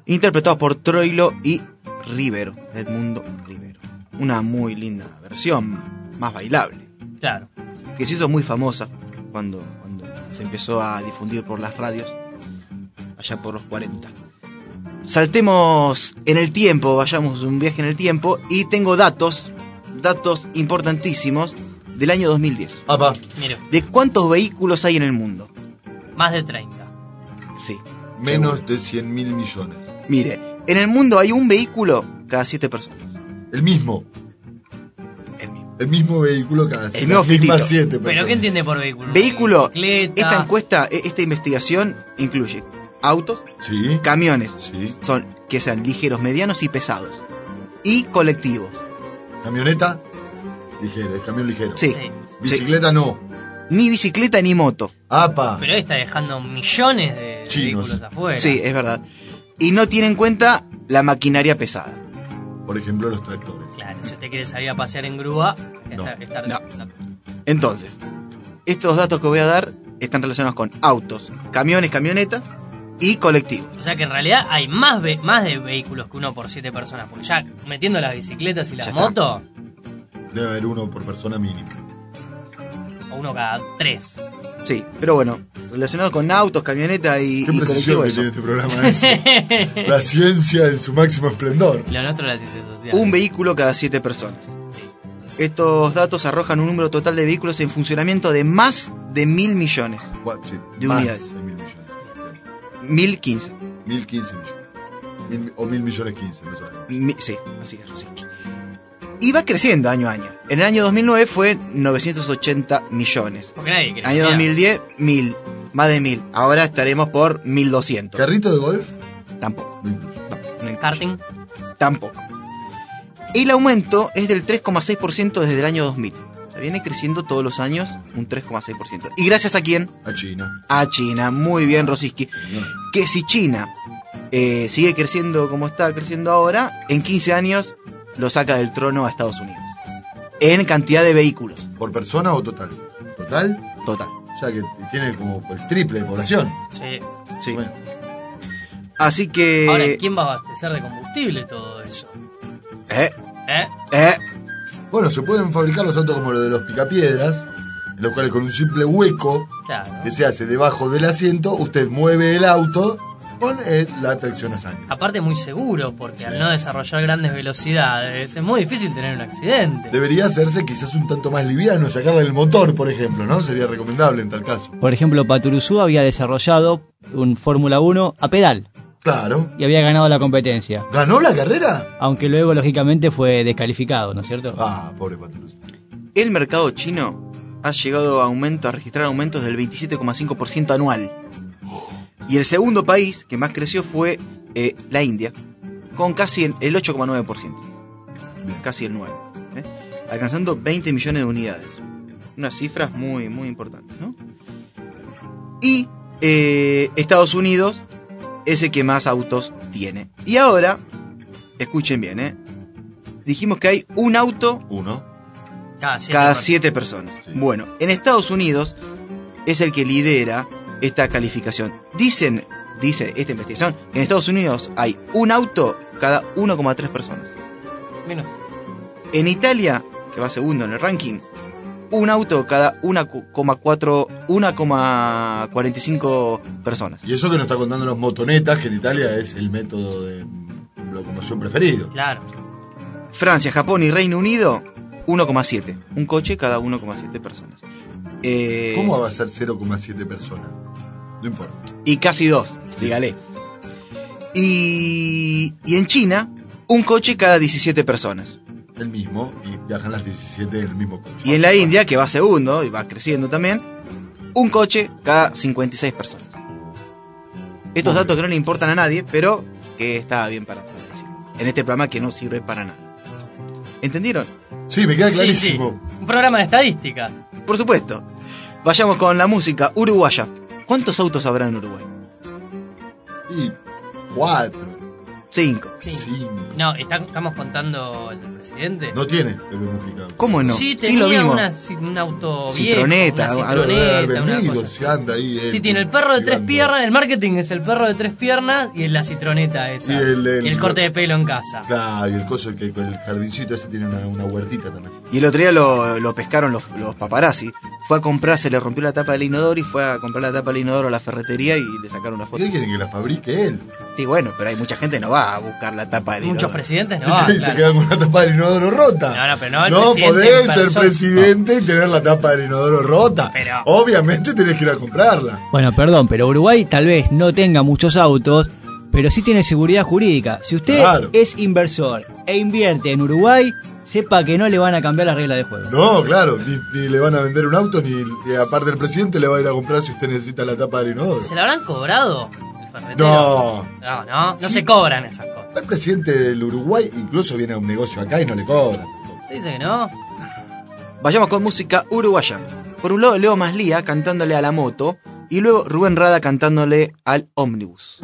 interpretados por Troilo y Rivero, Edmundo Rivero. Una muy linda versión, más bailable. Claro. que se hizo muy famosa cuando, cuando se empezó a difundir por las radios, allá por los 40. Saltemos en el tiempo, vayamos un viaje en el tiempo y tengo datos, datos importantísimos del año 2010. Apa, Mire, ¿De cuántos vehículos hay en el mundo? más de 30. Sí. menos de 100 mil millones. Mire, en el mundo hay un vehículo cada siete personas. El mismo. El mismo. El mismo vehículo cada El mismo las mismas fitito. siete ¿Pero personas. qué entiende por vehículo? Vehículo, esta encuesta, e- esta investigación incluye autos, Sí. camiones, Sí. son que sean ligeros, medianos y pesados. Y colectivos. Camioneta, ligero, es camión ligero. Sí. Sí. Bicicleta no. Ni bicicleta ni moto. Apa. Pero ahí está dejando millones de Chinos. vehículos afuera. Sí, es verdad. Y no tiene en cuenta la maquinaria pesada. Por ejemplo, los tractores. Claro, si usted quiere salir a pasear en grúa, No. está, está- No. no. Entonces, estos datos que voy a dar están relacionados con autos, camiones, camionetas y colectivos. O sea que en realidad hay más, ve- más de vehículos que uno por siete personas. Porque ya metiendo las bicicletas y las motos, Debe haber uno por persona mínimo. o uno cada tres. Sí, pero bueno, relacionado con autos, camionetas y, Qué y que eso. tiene este programa. es la ciencia en su máximo esplendor. Lo nuestro es la ciencia social. Un vehículo cada siete personas. Sí. Estos datos arrojan un número total de vehículos en funcionamiento de más de mil millones. Sí, De más unidades. de mil millones. Mil quince. Mil quince millones. Mil- o mil millones quince, no sé. Mi- sí, así es. sí. Y va creciendo año a año. En el año 2009 fue 980 millones. Porque nadie quiere Año cambiar. 2010, 1000. Más de 1000. Ahora estaremos por 1200. ¿Carrito de golf? Tampoco. No. Karting. Tampoco. El aumento es del 3,6% desde el año 2000. Viene creciendo todos los años un 3,6%. ¿Y gracias a quién? A China. A China. Muy bien, Rosiski. Que si China eh, sigue creciendo como está creciendo ahora, en 15 años lo saca del trono a Estados Unidos. En cantidad de vehículos. ¿Por persona o total? ¿Total? Total. O sea que tiene como el triple de población. Sí. Sí. Bueno, Así que... Ahora, ¿quién va a abastecer de combustible todo eso? Eh, ¿Eh? eh. Bueno, se pueden fabricar los autos como los de los picapiedras, en los cuales con un simple hueco Claro. que se hace debajo del asiento, usted mueve el auto con la tracción a sangre. Aparte muy seguro, porque al no desarrollar grandes velocidades es muy difícil tener un accidente. Debería hacerse quizás un tanto más liviano, sacarle el motor, por ejemplo, ¿no? Sería recomendable en tal caso. Por ejemplo, Paturuzú había desarrollado un Fórmula 1 a pedal Claro. y había ganado la competencia. ¿Ganó la carrera? Aunque luego, lógicamente, fue descalificado, ¿no es cierto? Ah, pobre Patrus. El mercado chino ha llegado a, aumento, a registrar aumentos del 27,5% anual. Y el segundo país que más creció fue eh, la India, con casi el el 8,9%. Casi el 9%. ¿eh? Alcanzando 20 millones de unidades. Unas cifras muy, muy importantes, ¿no? Y eh, Estados Unidos es el que más autos tiene. Y ahora, escuchen bien, ¿eh? Dijimos que hay un auto Uno. Cada siete cada personas. siete personas. Sí. Bueno, en Estados Unidos es el que lidera esta calificación. Dicen, dice esta investigación, que en Estados Unidos hay un auto cada 1,3 personas. Menos. En Italia, que va segundo en el ranking, un auto cada 1,4 1,45 personas. Y eso que nos está contando los motonetas, que en Italia es el método de locomoción preferido. Claro. Francia, Japón y Reino Unido, 1,7. Un coche cada 1,7 personas. Eh, ¿Cómo va a ser 0,7 personas? No importa. y casi dos, dígale. Y, y en China, un coche cada 17 personas. El mismo, y viajan las 17 en el mismo coche. Y en la India, que va segundo y va creciendo también, un coche cada 56 personas. Estos Muy datos que no le importan a nadie, pero que está bien para decir. En este programa que no sirve para nada. ¿Entendieron? Sí, me queda Sí, sí. clarísimo. Un programa de estadística. Por supuesto. Vayamos con la música uruguaya. ¿Cuántos autos habrá en Uruguay? Y cuatro. Cinco. Cinco. No, está- estamos contando el del presidente. No tiene Pepe Mujica. ¿Cómo no? Sí, Sí, tenía lo vimos. una, ci- un auto viejo, Citroneta, una algo Debe haber citroneta, una vendido, cosa se anda ahí. él, Sí, tiene el perro de tres tirando. piernas, el marketing es el perro de tres piernas y la citroneta esa. Y el- el- corte de pelo en casa. Claro, y el coso que con el jardincito ese tiene una, una huertita también. Y el otro día lo, lo pescaron los, los paparazzi. Fue a comprar, se le rompió la tapa del inodoro y fue a comprar la tapa del inodoro a la ferretería y le sacaron una ¿Y foto. él quiere que la fabrique él? Sí, bueno, pero hay mucha gente que no va a buscar la tapa del Muchos inodoro. presidentes no van. y se claro. queda con la tapa del inodoro rota. No, no, pero no el presidente podés ser persona. presidente y tener la tapa del inodoro rota. Pero- Obviamente tenés que ir a comprarla. Bueno, perdón, pero Uruguay tal vez no tenga muchos autos, pero sí tiene seguridad jurídica. Si usted Claro. es inversor e invierte en Uruguay, sepa que no le van a cambiar las reglas de juego. No, claro, ni, ni le van a vender un auto, ni y aparte el presidente le va a ir a comprar si usted necesita la tapa del inodoro. ¿Se la habrán cobrado? No. No, no, no se cobran esas cosas. El presidente del Uruguay incluso viene a un negocio acá y no le cobra. Dice que no. Vayamos con música uruguaya. Por un lado, Leo Maslía cantándole a la moto y luego Rubén Rada cantándole al ómnibus.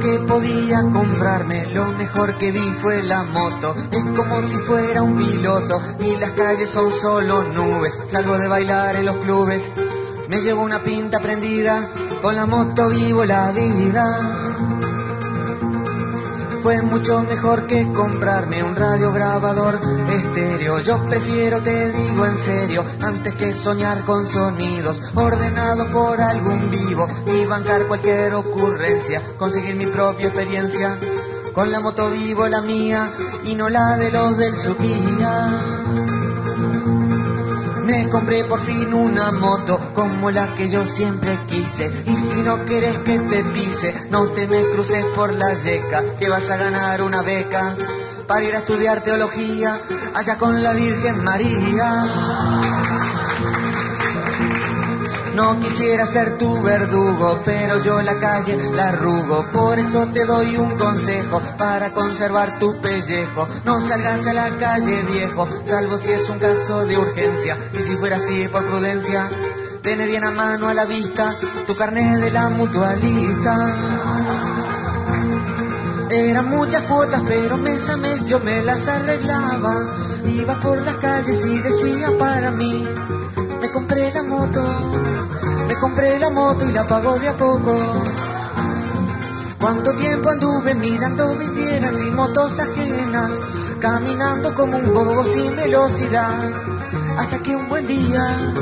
Que podía comprarme, lo mejor que vi fue la moto. Es como si fuera un piloto y las calles son solo nubes. Salgo de bailar en los clubes, me llevo una pinta prendida, con la moto vivo la vida. Fue mucho mejor que comprarme un radiograbador estéreo. Yo prefiero, te digo en serio, antes que soñar con sonidos ordenados por algún vivo y bancar cualquier ocurrencia, conseguir mi propia experiencia. Con la moto vivo la mía y no la de los del Suquía. Me compré por fin una moto como la que yo siempre quise. Y si no quieres que te pise, no te me cruces por la yeca, que vas a ganar una beca para ir a estudiar teología allá con la Virgen María. No quisiera ser tu verdugo, pero yo la calle la arrugo. Por eso te doy un consejo para conservar tu pellejo. No salgas a la calle viejo, salvo si es un caso de urgencia. Y si fuera así por prudencia, tener bien a mano a la vista tu carnet de la mutualista. Eran muchas cuotas, pero mes a mes yo me las arreglaba. Iba por las calles y decía para mí, me compré la moto, me compré la moto y la pago de a poco. Cuánto tiempo anduve mirando vidrieras y motos ajenas, caminando como un bobo sin velocidad, hasta que un buen día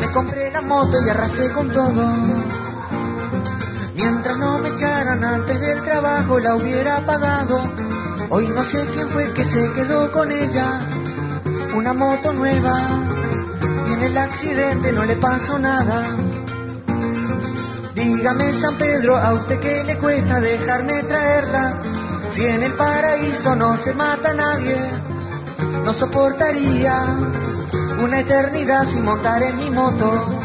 me compré la moto y arrasé con todo. Mientras no me echaran antes del trabajo la hubiera pagado. Hoy no sé quién fue que se quedó con ella. Una moto nueva en el accidente no le pasó nada. Dígame San Pedro, a usted que le cuesta dejarme traerla. Si en el paraíso no se mata nadie, no soportaría una eternidad sin montar en mi moto.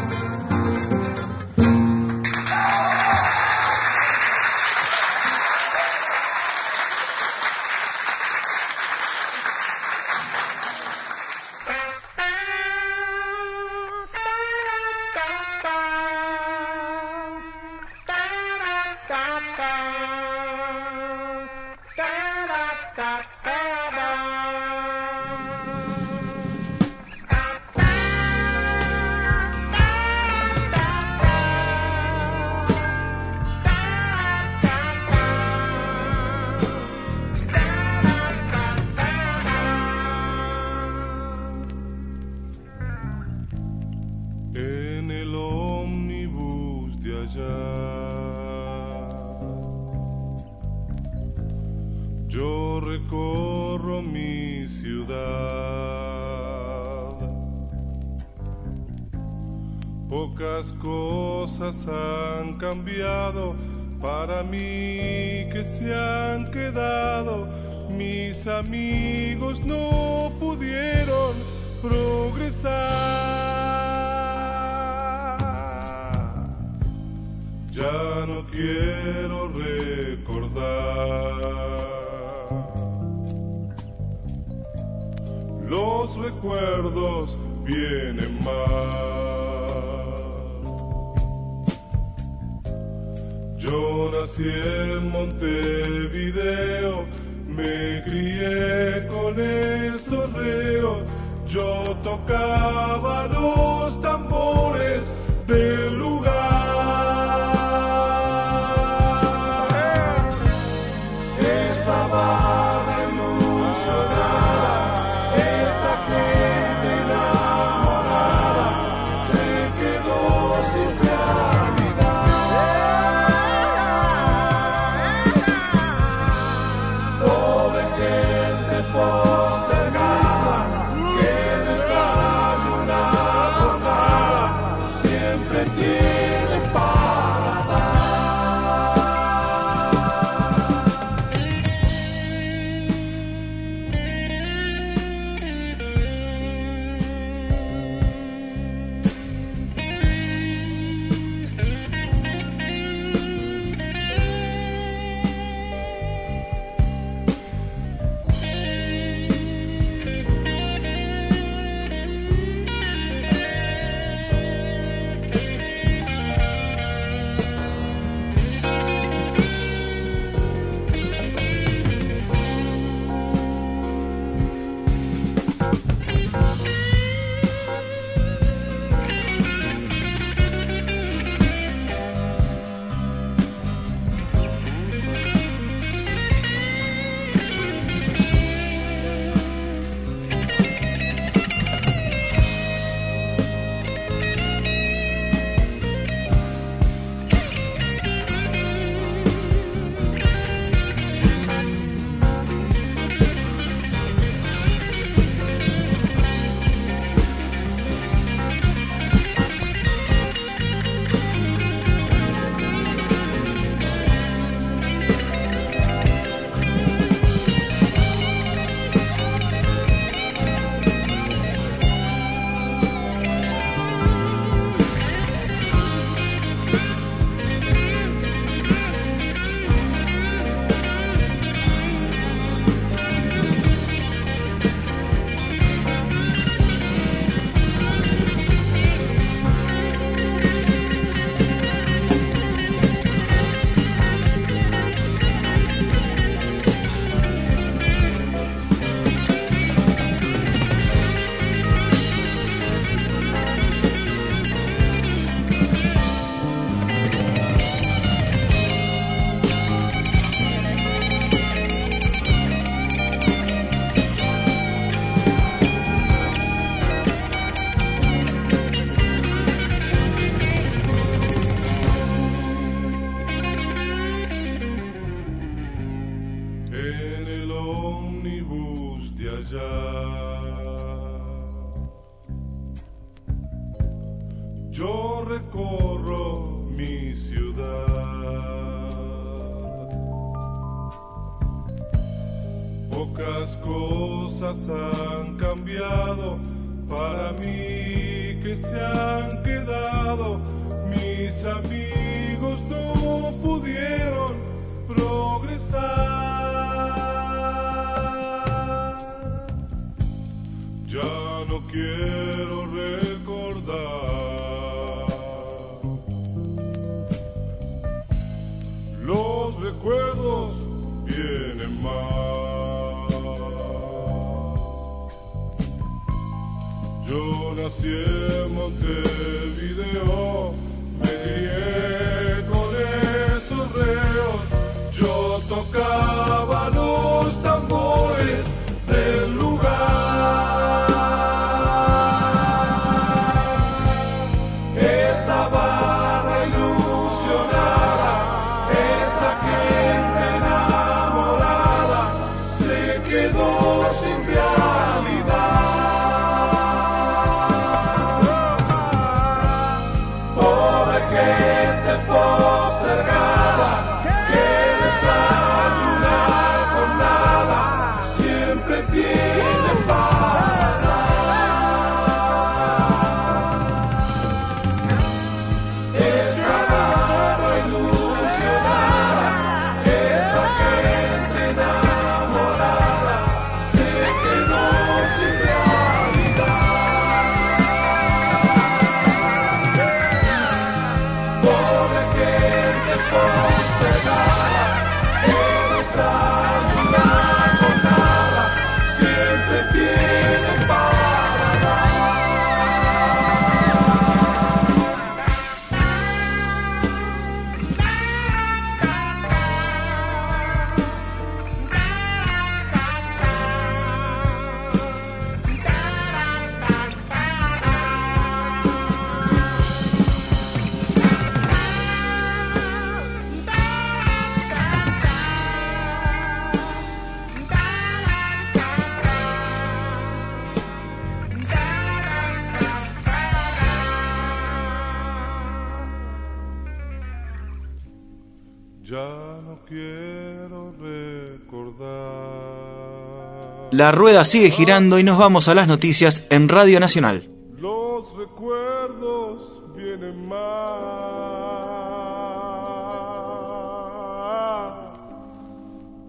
La rueda sigue girando y nos vamos a las noticias en Radio Nacional. Los recuerdos vienen más.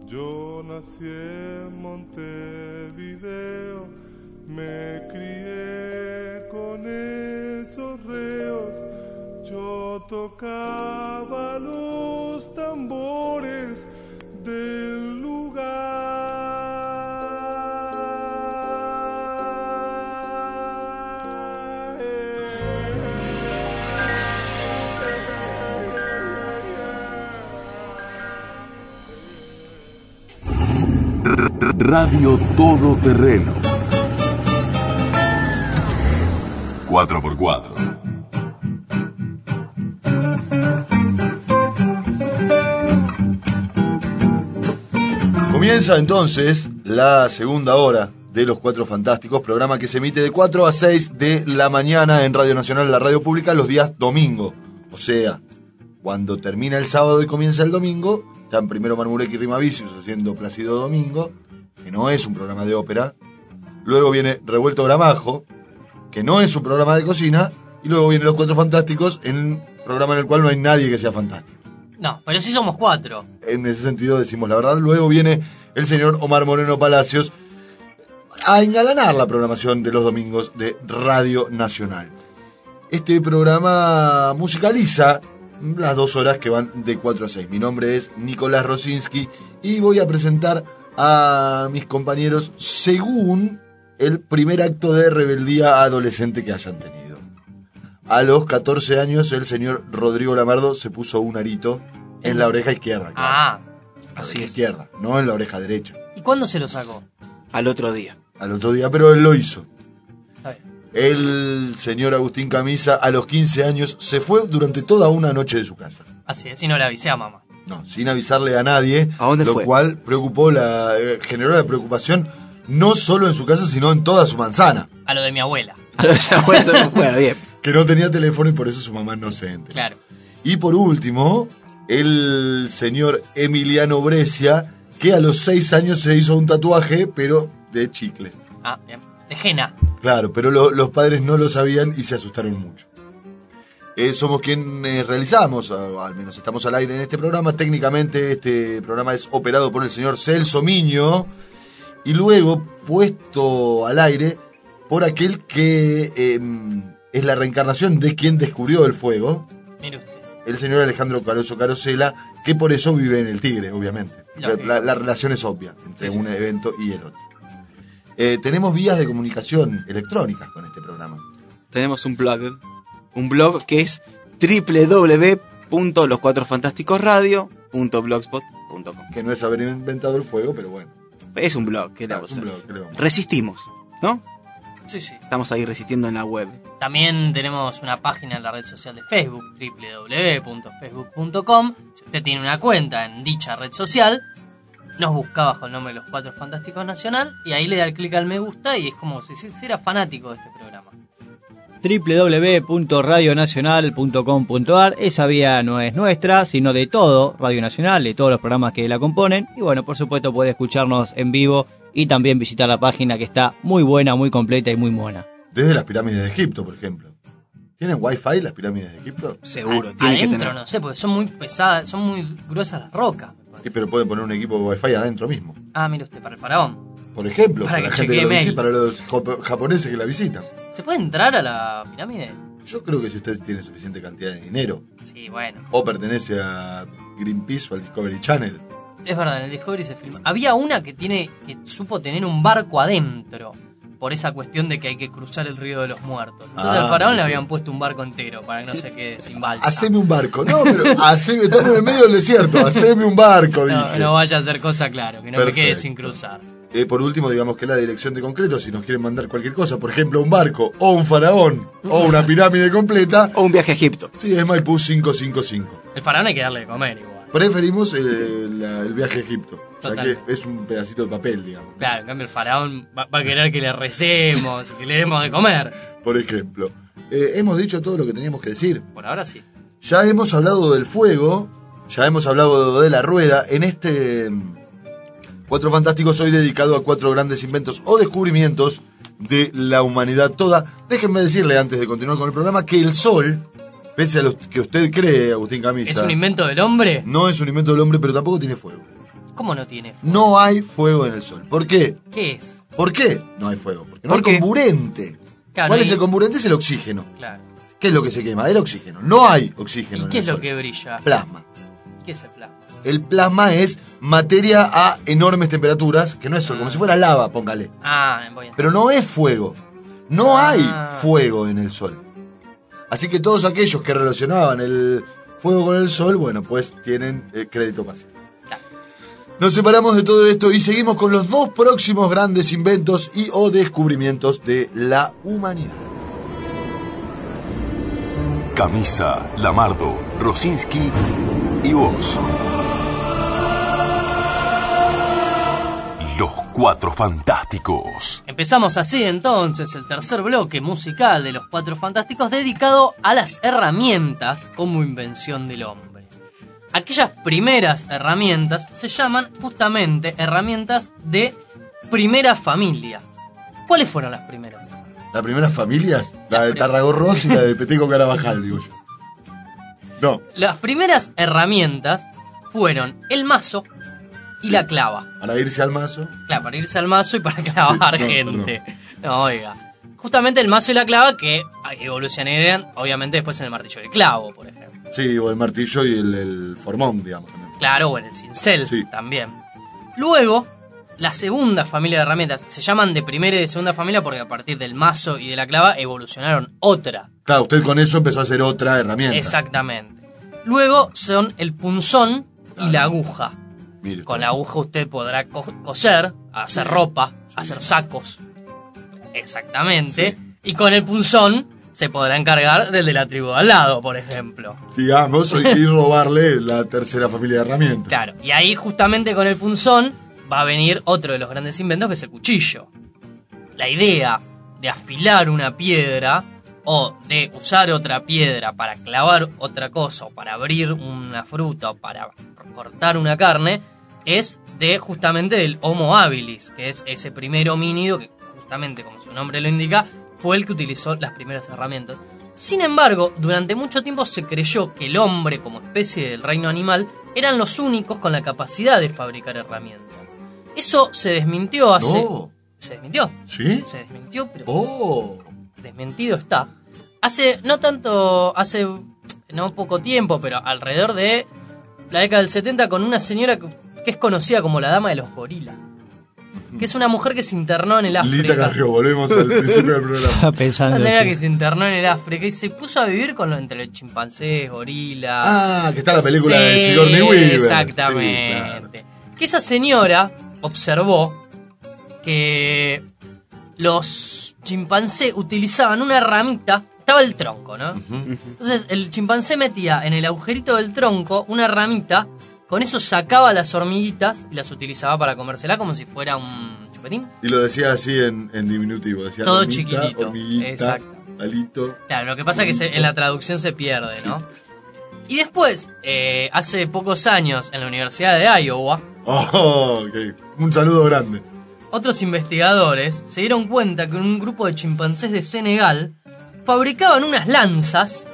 Yo nací en Montevideo, me crié con esos reos. Yo tocaba los tambores del Radio Todo Terreno. 4x4. Comienza entonces la segunda hora de Los Cuatro Fantásticos, programa que se emite de 4 a 6 de la mañana en Radio Nacional, la radio pública, los días domingo. O sea, cuando termina el sábado y comienza el domingo, están primero Marmurek y Rimavicius haciendo Plácido Domingo, que no es un programa de ópera. Luego viene Revuelto Gramajo, que no es un programa de cocina. Y luego viene Los Cuatro Fantásticos, en un programa en el cual no hay nadie que sea fantástico. No, pero sí somos cuatro. En ese sentido decimos la verdad. Luego viene el señor Omar Moreno Palacios a engalanar la programación de los domingos de Radio Nacional. Este programa musicaliza las dos horas que van de 4 a 6. Mi nombre es Nicolás Rosinski y voy a presentar a mis compañeros según el primer acto de rebeldía adolescente que hayan tenido. A los 14 años el señor Rodrigo Lamardo se puso un arito en la oreja izquierda. claro. Ah, Así es. izquierda, no en la oreja derecha. ¿y cuándo se lo sacó? Al otro día. Al otro día, pero él lo hizo. El señor Agustín Camisa a los 15 años se fue durante toda una noche de su casa. Así es, y no le avisé a mamá. No, sin avisarle a nadie. ¿A dónde lo fue? cual preocupó la, eh, generó la preocupación no solo en su casa, sino en toda su manzana. A lo de mi abuela. A los abuelos no fuera bien. Que no tenía teléfono y por eso su mamá no se enteró. Claro. Y por último, el señor Emiliano Brescia, que a los 6 años se hizo un tatuaje, pero de chicle. Ah, bien. De Jena. Claro, pero lo- los padres no lo sabían y se asustaron mucho. Eh, somos quienes realizamos, a- al menos estamos al aire en este programa. Técnicamente este programa es operado por el señor Celso Miño y luego puesto al aire por aquel que eh, es la reencarnación de quien descubrió el fuego, Mire usted. el señor Alejandro Caroso Carosela, que por eso vive en el Tigre, obviamente. La, Lógico. la- la relación es obvia entre Sí, sí. un evento y el otro. Eh, tenemos vías de comunicación electrónicas con este programa. Tenemos un blog. Un blog que es www.loscuatrofantásticosradio.blogspot.com. Que no es haber inventado el fuego, pero bueno. Es un blog, ¿qué le Ah, un hacer? blog, ¿qué le vamos a hacer? Resistimos, ¿no? Sí, sí. Estamos ahí resistiendo en la web. También tenemos una página en la red social de Facebook, www.facebook.com. Si usted tiene una cuenta en dicha red social, nos busca bajo el nombre de los Cuatro Fantásticos Nacional y ahí le da el clic al me gusta y es como si si fuera fanático de este programa. www.radionacional.com.ar Esa vía no es nuestra, sino de todo Radio Nacional, de todos los programas que la componen. Y bueno, por supuesto puede escucharnos en vivo y también visitar la página que está muy buena, muy completa y muy mona. Desde las pirámides de Egipto, por ejemplo. ¿Tienen wifi las pirámides de Egipto? Seguro, A- tiene que adentro tener. no sé, porque son muy pesadas, son muy gruesas las rocas. Sí, pero pueden poner un equipo de wifi adentro mismo. Ah, mire usted, para el faraón. Por ejemplo, Para para, la gente que lo visita, para los japo- japoneses que la visitan. ¿Se puede entrar a la pirámide? Yo creo que si usted tiene suficiente cantidad de dinero Sí, bueno. o pertenece a Greenpeace o al Discovery Channel, Es verdad, en el Discovery se filma. Había una que tiene que supo tener un barco adentro. Por esa cuestión de que hay que cruzar el río de los muertos. Entonces Ah, al faraón le habían puesto un barco entero para que no se quede sin balsa. haceme un barco. No, pero haceme, estamos en medio del desierto, haceme un barco, no, dije. no vaya a hacer cosa claro, que no me quede sin cruzar. Eh, por último, digamos que la dirección de concreto, si nos quieren mandar cualquier cosa, por ejemplo, un barco o un faraón o una pirámide completa, O un viaje a Egipto. sí, es Maipú 555. El faraón hay que darle de comer igual. Preferimos eh, la- el viaje a Egipto, ya que Totalmente. es un pedacito de papel, digamos. Claro, en cambio el faraón va, va a querer que le recemos, que le demos de comer. Por ejemplo, Eh, hemos dicho todo lo que teníamos que decir. Por ahora sí. Ya hemos hablado del fuego Ya hemos hablado de la rueda. En este Cuatro Fantásticos hoy dedicado a cuatro grandes inventos o descubrimientos de la humanidad toda. Déjenme decirle antes de continuar con el programa que el sol, pese a lo que usted cree, Agustín Camisa, ¿Es un invento del hombre? no es un invento del hombre, pero tampoco tiene fuego. ¿Cómo no tiene? No hay fuego en el sol. ¿Por qué? ¿Qué es? ¿Por qué no hay fuego? Porque no ¿Por hay qué? comburente. Claro, ¿Cuál no es el comburente? Es el oxígeno. Claro. ¿Qué es lo que se quema? El oxígeno. No hay oxígeno. ¿Y en qué el es lo que brilla? Plasma. ¿Qué es el plasma? El plasma es materia a enormes temperaturas, que no es sol, como si fuera lava, póngale. Ah, voy a... Pero no es fuego. No Ah. hay fuego en el sol. Así que todos aquellos que relacionaban el fuego con el sol, bueno, pues tienen eh, crédito parcial. Nos separamos de todo esto y seguimos con los dos próximos grandes inventos y o descubrimientos de la humanidad. Camisa, Lamardo, Rosinski y vos. Cuatro fantásticos. Empezamos así entonces el tercer bloque musical de Los Cuatro Fantásticos dedicado a las herramientas como invención del hombre. Aquellas primeras herramientas se llaman justamente herramientas de primera familia. ¿Cuáles fueron las primeras? Las primeras familias, la de Tarragorros y la de Peteco Carabajal, digo yo. No, Las primeras herramientas fueron el mazo y la clava. para irse al mazo. Claro, para irse al mazo y para clavar Sí, no, gente. No, oiga. Justamente el mazo y la clava que evolucionarían, obviamente, después en el martillo del clavo, por ejemplo. Sí, o el martillo y el, el formón, digamos. también. Claro, o en el cincel Sí. también. Luego, la segunda familia de herramientas se llaman de primera y de segunda familia porque a partir del mazo y de la clava evolucionaron otra. Claro, usted con eso empezó a hacer otra herramienta. Exactamente. Luego son el punzón y la aguja. Mire, Con la aguja usted podrá co- coser, hacer ropa, hacer sacos. Exactamente. Y con el punzón se podrá encargar del de la tribu de al lado, por ejemplo. digamos, y robarle la tercera familia de herramientas. Claro, y ahí justamente con el punzón va a venir otro de los grandes inventos que es el cuchillo. La idea de afilar una piedra o de usar otra piedra para clavar otra cosa o para abrir una fruta o para cortar una carne es de justamente del Homo habilis, que es ese primer homínido que justamente como su nombre lo indica fue el que utilizó las primeras herramientas. Sin embargo, durante mucho tiempo se creyó que el hombre como especie del reino animal eran los únicos con la capacidad de fabricar herramientas. Eso se desmintió hace... No. Se desmintió. ¿Sí? Se desmintió, pero Oh. desmentido está. Hace no tanto, hace no poco tiempo, pero alrededor de la década del 70 con una señora que, que es conocida como la dama de los gorilas. Que es una mujer que se internó en el Lita África. Carrió, volvemos al principio del programa. Pensando. Una señora así. que se internó en el África y se puso a vivir con lo, entre los chimpancés, gorilas. Ah, que está la película de Sigourney Weaver. Exactamente. Sí, claro. Que esa señora observó que los chimpancés utilizaban una ramita. Estaba el tronco, ¿no? Entonces el chimpancé metía en el agujerito del tronco una ramita. Con eso sacaba las hormiguitas y las utilizaba para comérsela como si fuera un chupetín. Y lo decía así en, en diminutivo. Decía Todo chiquitito. hormiguita, Exacto. palito. Claro, lo que pasa es que se- en la traducción se pierde, ¿no? Y después, eh, hace pocos años, en la Universidad de Iowa, Oh, ok. Un saludo grande. otros investigadores se dieron cuenta que un grupo de chimpancés de Senegal fabricaban unas lanzas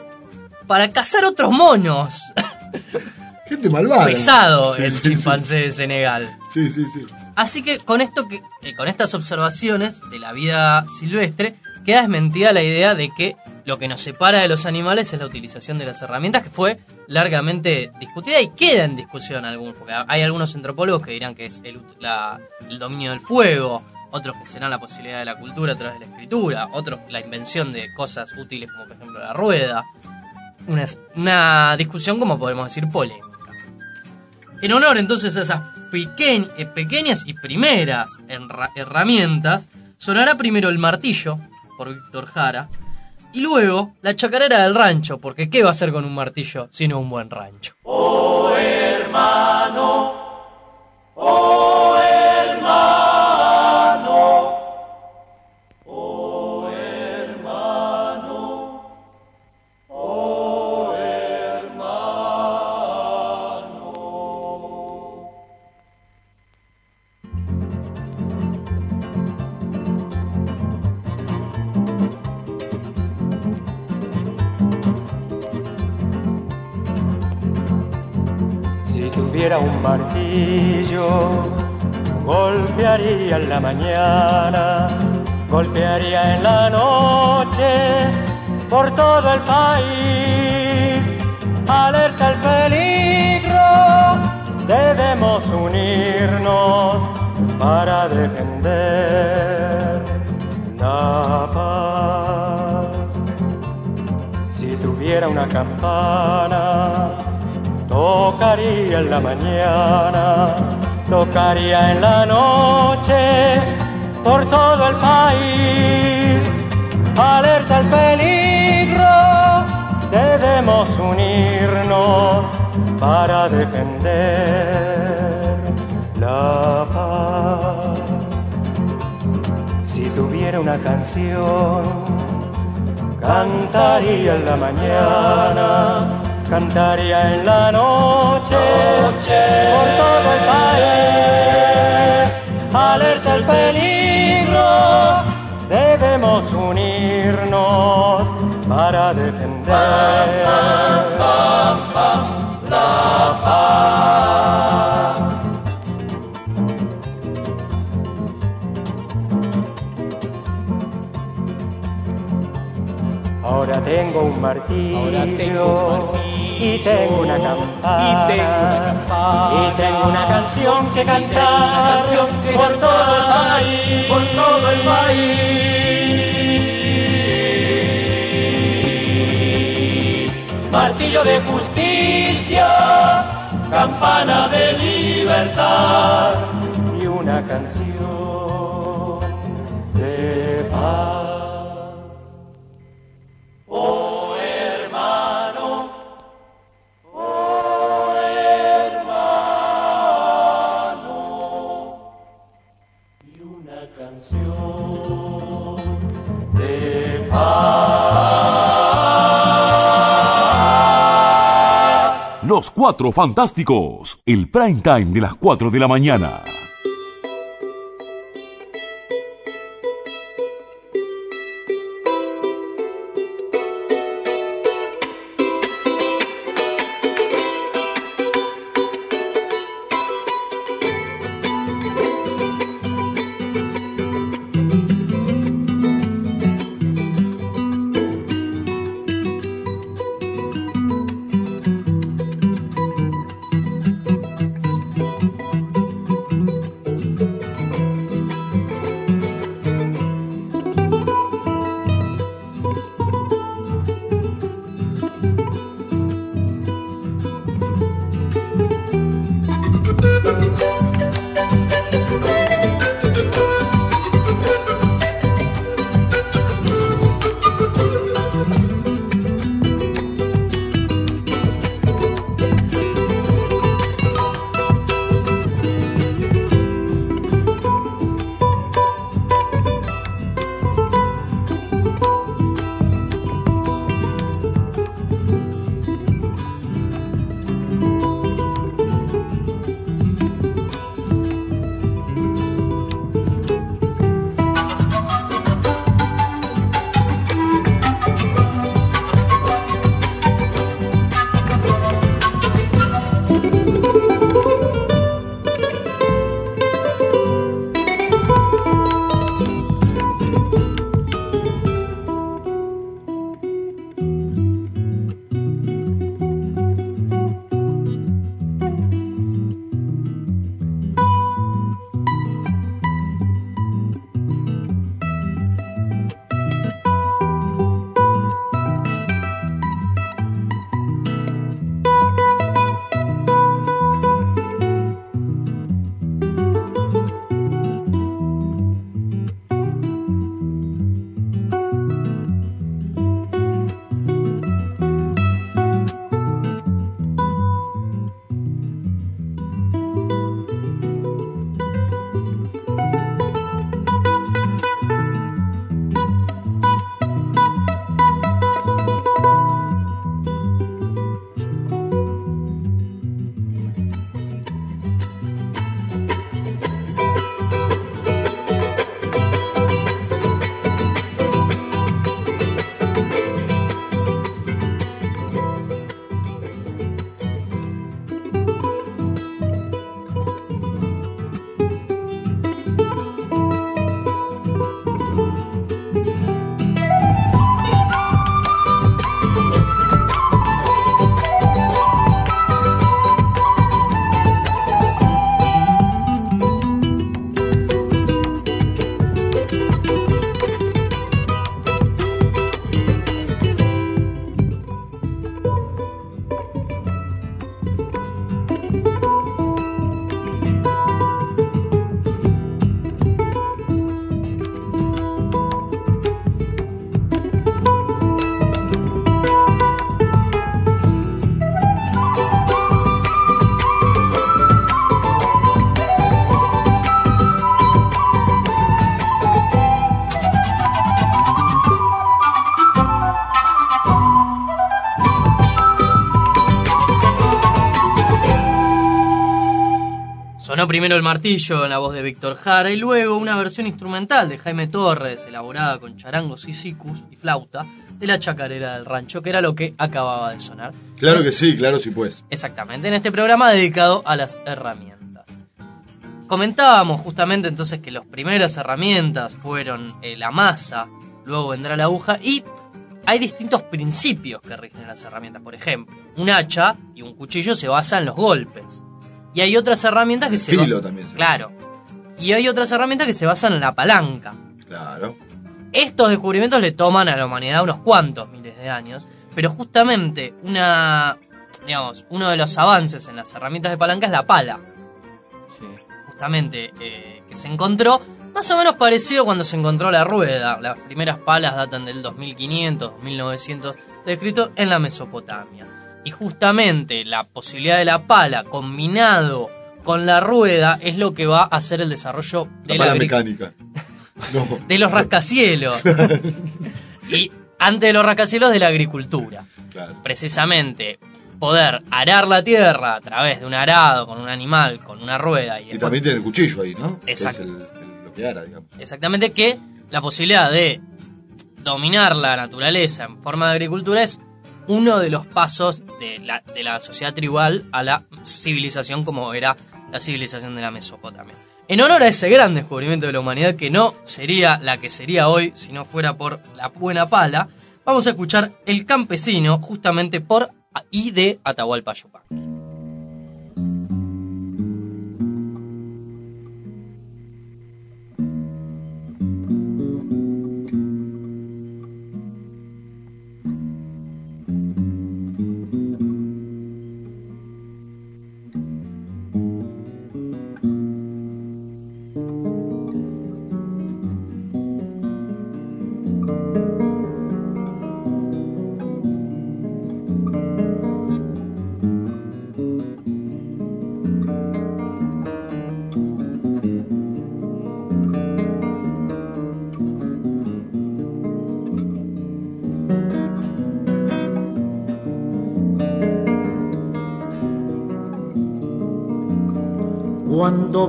para cazar otros monos. Gente malvada. Pesado Sí, el sí, chimpancé de Senegal. Sí, sí, sí. Así que con esto que, eh, con estas observaciones de la vida silvestre, queda desmentida la idea de que lo que nos separa de los animales es la utilización de las herramientas, que fue largamente discutida y queda en discusión algunos, porque hay algunos antropólogos que dirán que es el, la- el dominio del fuego, otros que serán la posibilidad de la cultura a través de la escritura, otros la invención de cosas útiles como por ejemplo la rueda. Una, una discusión como podemos decir polémica. En honor entonces a esas eh, pequeñas y primeras herra- herramientas, sonará primero el martillo, por Víctor Jara, y luego la chacarera del rancho, porque ¿qué va a hacer con un martillo sino un buen rancho? Tuviera un martillo, golpearía en la mañana, golpearía en la noche, por todo el país. Alerta el peligro, debemos unirnos para defender la paz. Si tuviera una campana, tocaría en la mañana, tocaría en la noche, por todo el país. Alerta el peligro, debemos unirnos para defender la paz. Si tuviera una canción, cantaría en la mañana, cantaría en la noche, por todo el país. Alerta el peligro, debemos unirnos para defender la paz. Ahora tengo un martillo, y tengo una campana. y tengo una canción que cantar por todo el país, por todo el país. Martillo de justicia, campana de libertad. Y una canción Los Cuatro Fantásticos, el prime time de las 4 de la mañana. Sonó primero el martillo en la voz de Víctor Jara y luego una versión instrumental de Jaime Torres, elaborada con charangos y sicus y flauta, de la chacarera del rancho, que era lo que acababa de sonar. Claro que sí, claro sí pues. Exactamente, en este programa dedicado a las herramientas. Comentábamos justamente entonces que las primeras herramientas fueron eh, la masa, luego vendrá la aguja y hay distintos principios que rigen las herramientas. Por ejemplo, un hacha y un cuchillo se basan en los golpes. Y hay otras herramientas que se Filo ba- también se Claro. Y hay otras herramientas que se basan en la palanca. Claro. Estos descubrimientos le toman a la humanidad unos cuantos miles de años, pero justamente una, digamos, uno de los avances en las herramientas de palanca es la pala. Justamente eh, que se encontró más o menos parecido cuando se encontró la rueda. Las primeras palas datan del 2500, 2900, descrito en la Mesopotamia. Y justamente la posibilidad de la pala combinado con la rueda es lo que va a hacer el desarrollo de La la, mecánica. No. de los rascacielos. y antes de los rascacielos de la agricultura. Claro. Precisamente poder arar la tierra a través de un arado con un animal, con una rueda y, Y también tiene el cuchillo ahí, ¿no? Que Exacto. Es el, el- lo que hará, digamos. exactamente que la posibilidad de dominar la naturaleza en forma de agricultura es uno de los pasos de la, de la sociedad tribal a la civilización como era la civilización de la Mesopotamia. En honor a ese gran descubrimiento de la humanidad que no sería la que sería hoy si no fuera por la buena pala, vamos a escuchar El Campesino justamente por y de Atahualpa Yupanqui.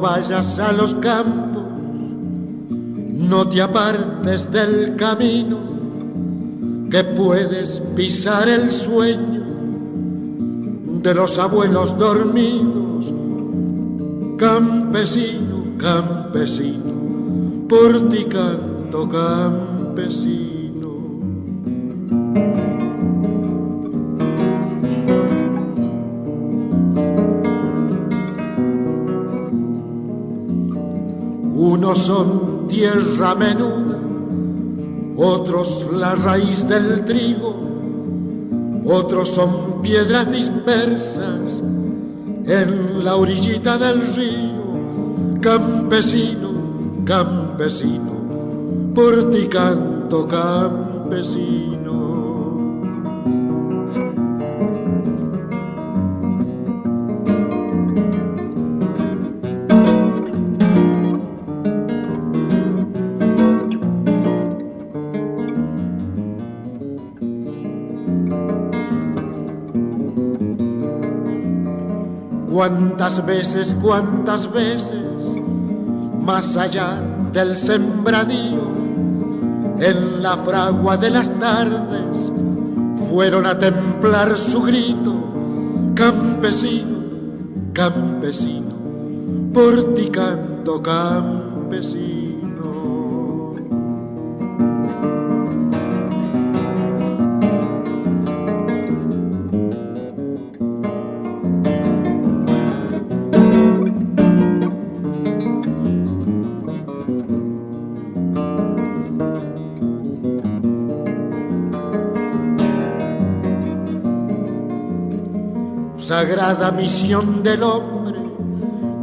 Vayas a los campos, no te apartes del camino, que puedes pisar el sueño de los abuelos dormidos. Campesino, campesino, por ti canto campesino. Son tierra menuda, otros la raíz del trigo, otros son piedras dispersas en la orillita del río. Campesino, campesino, por ti canto campesino. Cuántas veces, cuántas veces, más allá del sembradío, en la fragua de las tardes, fueron a templar su grito, campesino, campesino, por ti canto campesino. Sagrada misión del hombre,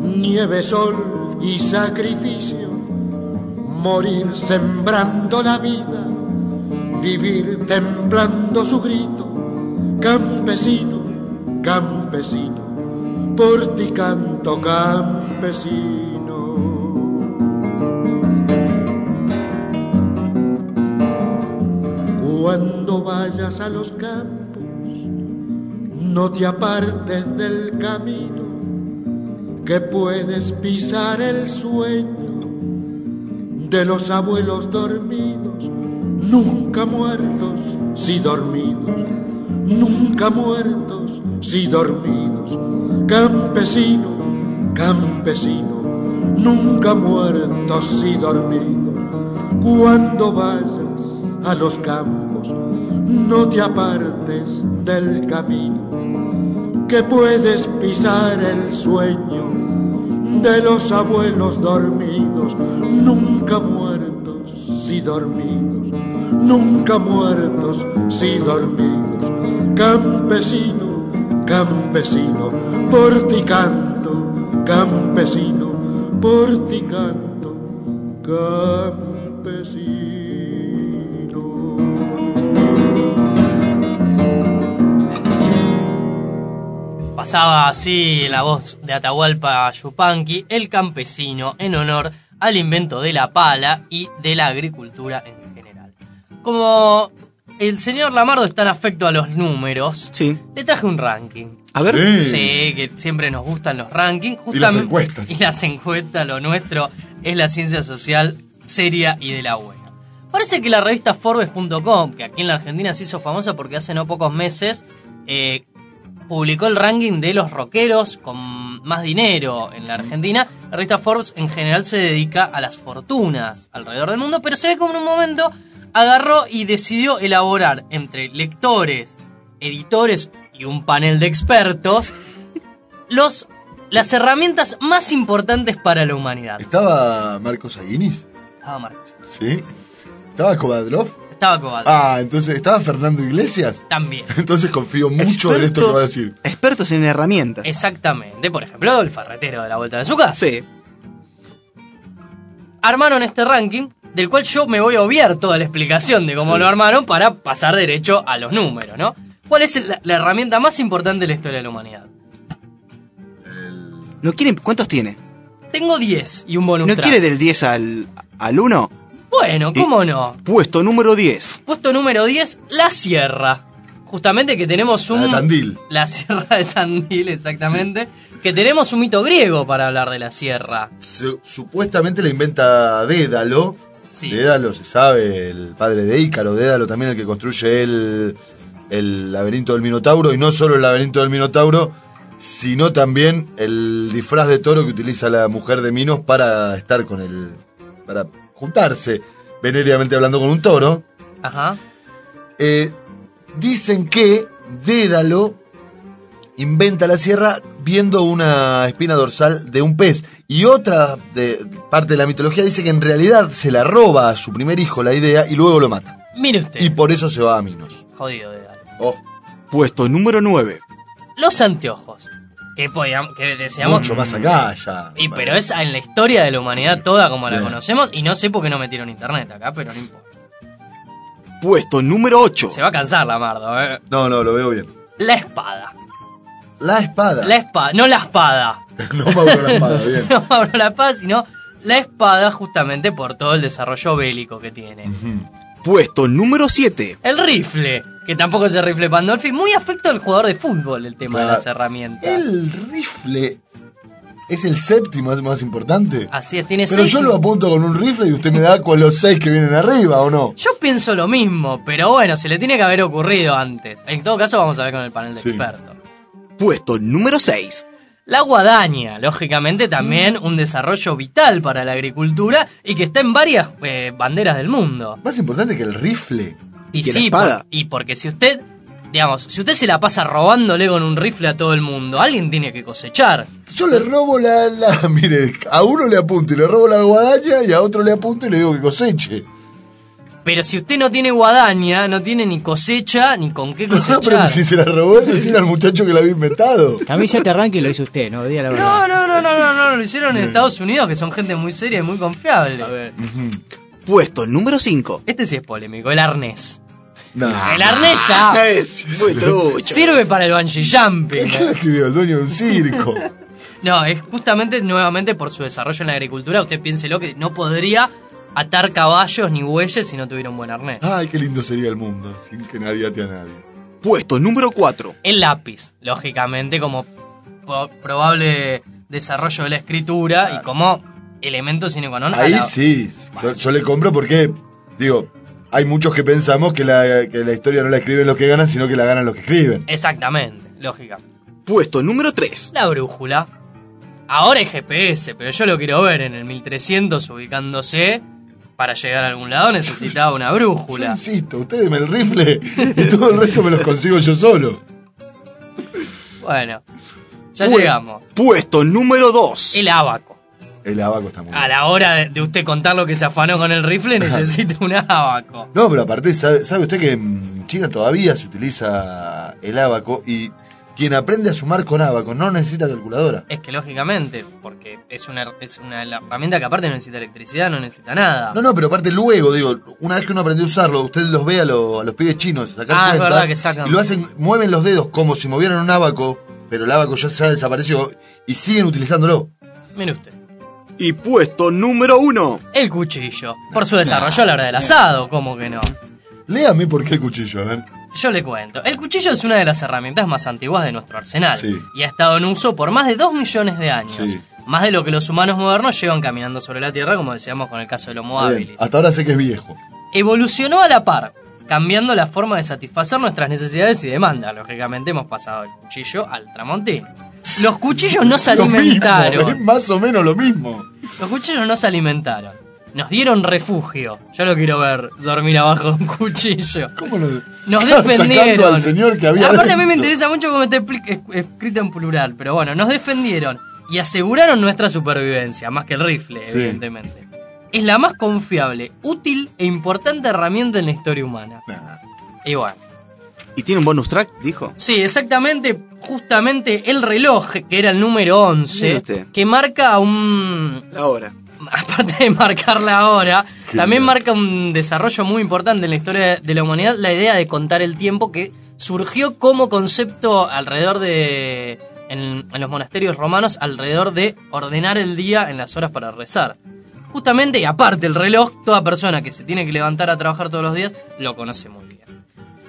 nieve, sol y sacrificio, morir sembrando la vida, vivir templando su grito, campesino, campesino, por ti canto campesino. Cuando vayas a los campos, no te apartes del camino, que puedes pisar el sueño de los abuelos dormidos, nunca muertos, si dormidos, nunca muertos, si dormidos. Campesino, campesino, nunca muertos, si dormidos. Cuando vayas a los campos, no te apartes del camino, que puedes pisar el sueño de los abuelos dormidos, nunca muertos, si dormidos, nunca muertos, si dormidos. Campesino, campesino, por ti canto, campesino, por ti canto, Pasaba así la voz de Atahualpa Yupanqui, el campesino, en honor al invento de la pala y de la agricultura en general. Como el señor Lamardo es tan afecto a los números, le traje un ranking. A ver. Sí, que siempre nos gustan los rankings. Y las encuestas. Y las encuestas, lo nuestro es la ciencia social seria y de la buena. Parece que la revista Forbes.com, que aquí en la Argentina se hizo famosa porque hace no pocos meses eh, publicó el ranking de los rockeros con más dinero en la Argentina. La revista Forbes en general se dedica a las fortunas alrededor del mundo, pero se ve como en un momento agarró y decidió elaborar entre lectores, editores y un panel de expertos los, las herramientas más importantes para la humanidad. ¿Estaba Marcos Aguinis? Estaba Marx. ¿Sí? ¿Estaba Kovadlov? Estaba Cobalt. Ah, entonces, ¿estaba Fernando Iglesias? También. Entonces confío mucho en esto que va a decir. Expertos en herramientas. Exactamente. Por ejemplo, el ferretero de la vuelta de su casa. Sí. Armaron este ranking, del cual yo me voy a obviar toda la explicación de cómo lo armaron para pasar derecho a los números, ¿no? ¿Cuál es la, la herramienta más importante de la historia de la humanidad? ¿No quieren, ¿Cuántos tiene? Tengo 10 y un bonus ¿No track. quiere del 10 al, al 1? Bueno, ¿cómo no? Puesto número 10. Puesto número 10, la sierra. Justamente que tenemos un... La de Tandil. La sierra de Tandil, exactamente. Que tenemos un mito griego para hablar de la sierra. Su- supuestamente la inventa Dédalo. Sí. Dédalo, se sabe, el padre de Ícaro. Dédalo también el que construye el, el laberinto del Minotauro. Y no solo el laberinto del Minotauro, sino también el disfraz de toro que utiliza la mujer de Minos para estar con el. para juntarse venéreamente hablando con un toro. Ajá. Eh, dicen que Dédalo inventa la sierra viendo una espina dorsal de un pez. Y otra de, parte de la mitología dice que en realidad se la roba a su primer hijo la idea y luego lo mata. Mire usted. Y por eso se va a Minos. Jodido de dar. Oh, Puesto número 9. Los anteojos. Que, podíamos, que deseamos... mucho más acá ya. Y pero es en la historia de la humanidad toda como la Bien. conocemos. Y no sé por qué no metieron internet acá, pero no importa. Puesto número 8. Se va a cansar la Mardo, ¿eh? No, no, lo veo bien. La espada. La espada. La espada, no la espada. no Mauro la espada, bien. no Mauro la espada, sino la espada justamente por todo el desarrollo bélico que tiene. Puesto número 7. El rifle, que tampoco es el rifle Pandolfi, muy afecto al jugador de fútbol el tema de las herramientas. El rifle es el séptimo, es más importante. Así es, tiene Pero seis... yo lo apunto con un rifle y usted me da con los seis que vienen arriba, ¿o no? Yo pienso lo mismo, pero bueno, se le tiene que haber ocurrido antes. En todo caso, vamos a ver con el panel de Sí. expertos. Puesto número 6. La guadaña, lógicamente también un desarrollo vital para la agricultura y que está en varias eh, banderas del mundo. Más importante que el rifle. Y la sí, espada. por- y porque si usted, digamos, si usted se la pasa robándole con un rifle a todo el mundo, alguien tiene que cosechar. Yo le robo la, la. Mire, a uno le apunto y le robo la guadaña y a otro le apunto y le digo que coseche. Pero si usted no tiene guadaña, no tiene ni cosecha ni con qué No, cosechar. pero si se la robó recién al muchacho que la había inventado. A mí ya te arranque y lo hizo usted, no diga la verdad. No, no, no, no, no, no, lo hicieron en Estados Unidos, que son gente muy seria y muy confiable. A ver. Puesto número 5. Este sí es polémico, el arnés. No. El arnés ya Es muy trucho. sirve para el bungee jumping. ¿Qué lo escribió el dueño de un circo? No, es justamente nuevamente por su desarrollo en la agricultura. Usted piénselo que no podría atar caballos ni bueyes si no tuviera un buen arnés. Ay, qué lindo sería el mundo sin que nadie ate a nadie. Puesto número 4. El lápiz, lógicamente, como probable desarrollo de la escritura y como elemento sine qua non. Ahí la- sí, yo, yo le compro porque, digo, hay muchos que pensamos que la, que la historia no la escriben los que ganan, sino que la ganan los que escriben. Exactamente, lógica. Puesto número 3. La brújula. Ahora hay GPS, pero yo lo quiero ver en el 1300 ubicándose. Para llegar a algún lado necesitaba una Yo brújula. insisto, ustedes me el rifle y todo el resto me los consigo yo solo. Bueno, ya Pu- llegamos. Puesto número 2. El abaco. El abaco está muy A la hora de, usted contar lo que se afanó con el rifle, necesita un abaco. No, pero aparte, ¿sabe, sabe usted que en China todavía se utiliza el abaco y quien aprende a sumar con abaco no necesita calculadora? Es que lógicamente, porque es una, es una herramienta que aparte no necesita electricidad, no necesita nada. No, no, pero aparte luego, digo, una vez que uno aprendió a usarlo, usted los ve a, lo- a los pibes chinos sacar Ah, es cuentas verdad que sacan. y lo hacen, mueven los dedos como si movieran un abaco, pero el abaco ya, ya desapareció y siguen utilizándolo. Mire usted. Y puesto número 1. El cuchillo. Por su desarrollo a la hora del asado, ¿cómo que no? Léame por qué el cuchillo, a ver. Yo le cuento. El cuchillo es una de las herramientas más antiguas de nuestro arsenal. Sí. Y ha estado en uso por más de 2 millones de años. Sí. Más de lo que los humanos modernos llevan caminando sobre la Tierra, como decíamos con el caso del Homo Bien, habilis. Hasta ahora sé que es viejo. Evolucionó a la par, cambiando la forma de satisfacer nuestras necesidades y demandas. Lógicamente hemos pasado del cuchillo al tramontín. Los cuchillos no se mismo, alimentaron. es más o menos lo mismo. Los cuchillos no se alimentaron. Nos dieron refugio. Yo lo quiero ver dormir abajo de un cuchillo. ¿Cómo lo Nos defendieron. al señor que había Aparte a mí me interesa mucho cómo está escrito en plural, pero bueno, nos defendieron y aseguraron nuestra supervivencia, más que el rifle, Sí. evidentemente. Es la más confiable, útil e importante herramienta en la historia humana. Y bueno. ¿Y tiene un bonus track? Dijo. Sí, exactamente, justamente el reloj, que era el número Mire 11, usted. que marca un... La hora. aparte de marcar la hora, también marca un desarrollo muy importante en la historia de la humanidad, la idea de contar el tiempo que surgió como concepto alrededor de... En, en los monasterios romanos, alrededor de ordenar el día en las horas para rezar. Justamente, y aparte el reloj, toda persona que se tiene que levantar a trabajar todos los días, lo conoce muy bien.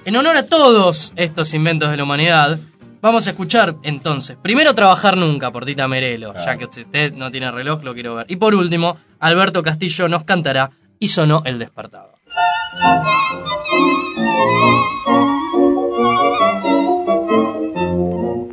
En honor a todos estos inventos de la humanidad, vamos a escuchar entonces, primero Trabajar Nunca por Tita Merelo, ya que usted no tiene reloj, lo quiero ver. Y por último, Alberto Castillo nos cantará Y sonó el despertador.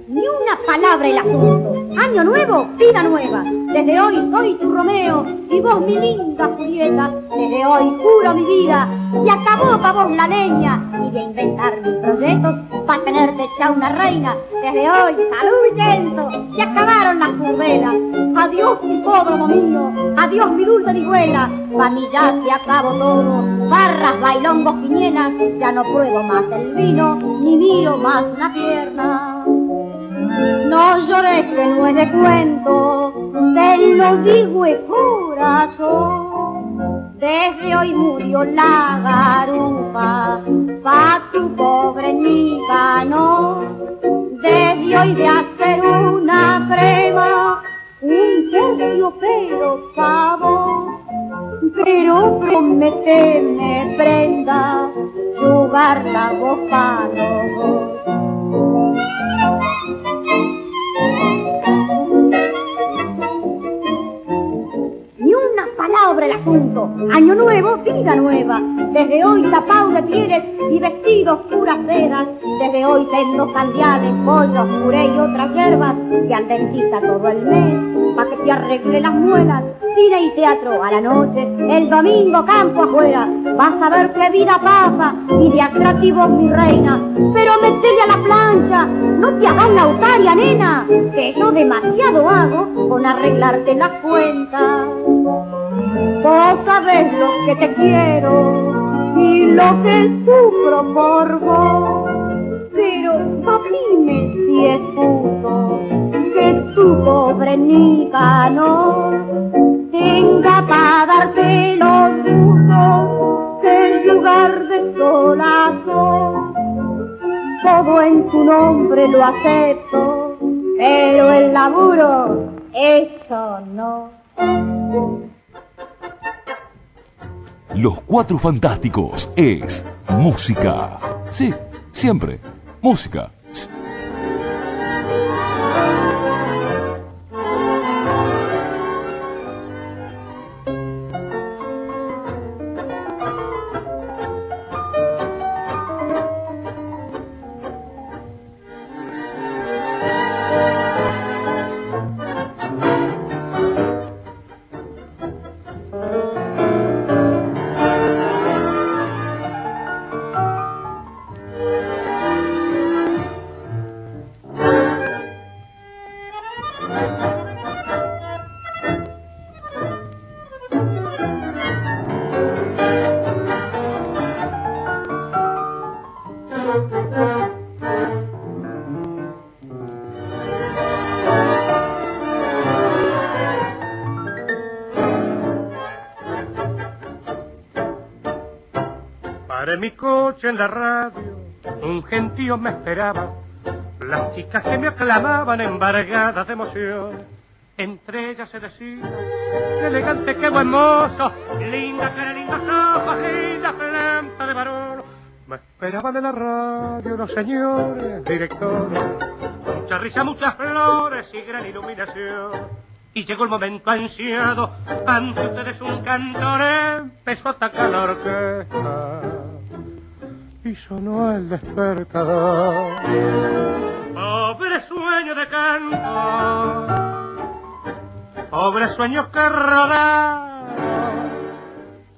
Ni una palabra el asunto. Año nuevo, vida nueva. Desde hoy soy tu Romeo y vos mi linda Julieta. Desde hoy juro mi vida y acabó pa' vos la leña. Y a inventar mis proyectos para tenerte ya una reina. Desde hoy, salud y lento, se acabaron las curvelas. Adiós mi hipódromo mío, adiós mi dulce vihuela. Pa' mí ya se acabó todo, barras, bailongos, quinielas. Ya no pruebo más el vino, ni miro más una pierna. No llores que no es de cuento, te lo digo de corazón. Desde hoy murió la garupa, pa' tu pobre no. Desde hoy de hacer una crema, un terciopelo pavo. Pero prometeme prenda, jugar la para los dos. Palabra el asunto. Año nuevo, vida nueva. Desde hoy tapado de pieles y vestidos puras sedas. Desde hoy tengo candiales, pollos, puré y otras hierbas. Y al dentista todo el mes, pa' que te arregle las muelas. Cine y teatro a la noche, el domingo campo afuera. Vas a ver qué vida pasa y de atractivos mi reina. Pero metele a la plancha, no te hagas la otaria, nena, que yo demasiado hago con arreglarte las cuentas. Vos sabés lo que te quiero y lo que sufro por. Pero dime si es justo que tu pobre nica no tenga para darte los gustos en lugar de solazo todo en tu nombre lo acepto, pero el laburo, eso no. Los Cuatro Fantásticos es música. Sí, siempre. Música. Paré mi coche en la radio, un gentío me esperaba. Las chicas que me aclamaban embargadas de emoción. Entre ellas se decía, qué elegante, qué buen mozo, linda cara, lindos ojos, linda planta de varón. Me esperaban en la radio los señores directores, mucha risa, muchas flores y gran iluminación. Y llegó el momento ansiado, ante ustedes un cantor empezó a atacar la orquesta y sonó el despertador. Pobre sueño de canto, pobre sueño que rodaron,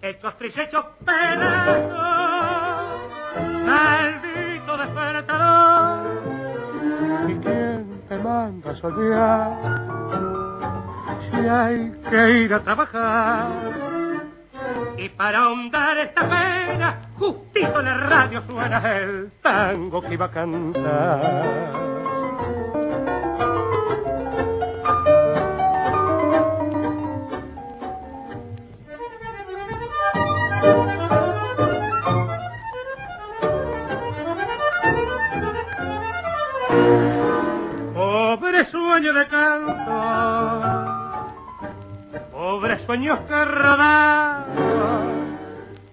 hechos tristes, hechos pedazos, maldito despertador. ¿Y quién te manda a soñar? Si hay que ir a trabajar. Y para ahondar esta pena, justito en la radio suena el tango que iba a cantar. Pobre sueño de canto, pobre sueño que rodaron,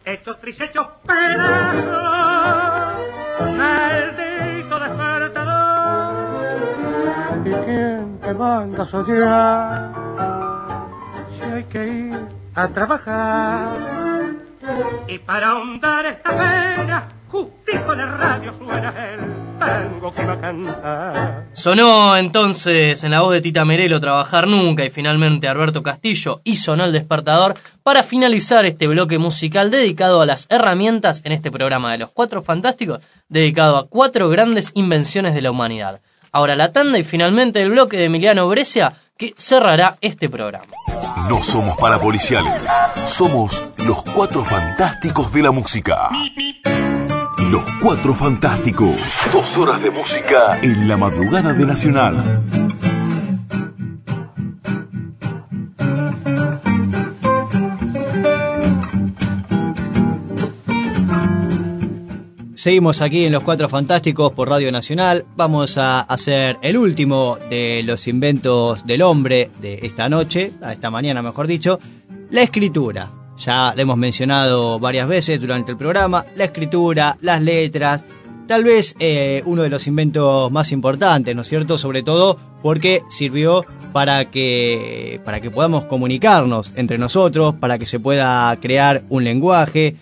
hechos tristes, hechos pedazos, maldito despertador. ¿Y quién te manda a soñar? Si hay que ir a trabajar. Y para ahondar esta pena, justito en la radio suena el tango que va a cantar. Sonó entonces en la voz de Tita Merelo Trabajar Nunca y finalmente Alberto Castillo y sonó el despertador para finalizar este bloque musical dedicado a las herramientas en este programa de los Cuatro Fantásticos, dedicado a cuatro grandes invenciones de la humanidad. Ahora la tanda y finalmente el bloque de Emiliano Brescia que cerrará este programa. No somos parapoliciales, somos los cuatro fantásticos de la música. Los cuatro fantásticos. Dos horas de música en la madrugada de Nacional. Seguimos aquí en Los Cuatro Fantásticos por Radio Nacional. Vamos a hacer el último de los inventos del hombre de esta noche, a esta mañana mejor dicho, la escritura. Ya la hemos mencionado varias veces durante el programa, la escritura, las letras, tal vez eh, uno de los inventos más importantes, ¿no es cierto? Sobre todo porque sirvió para que, para que podamos comunicarnos entre nosotros, para que se pueda crear un lenguaje,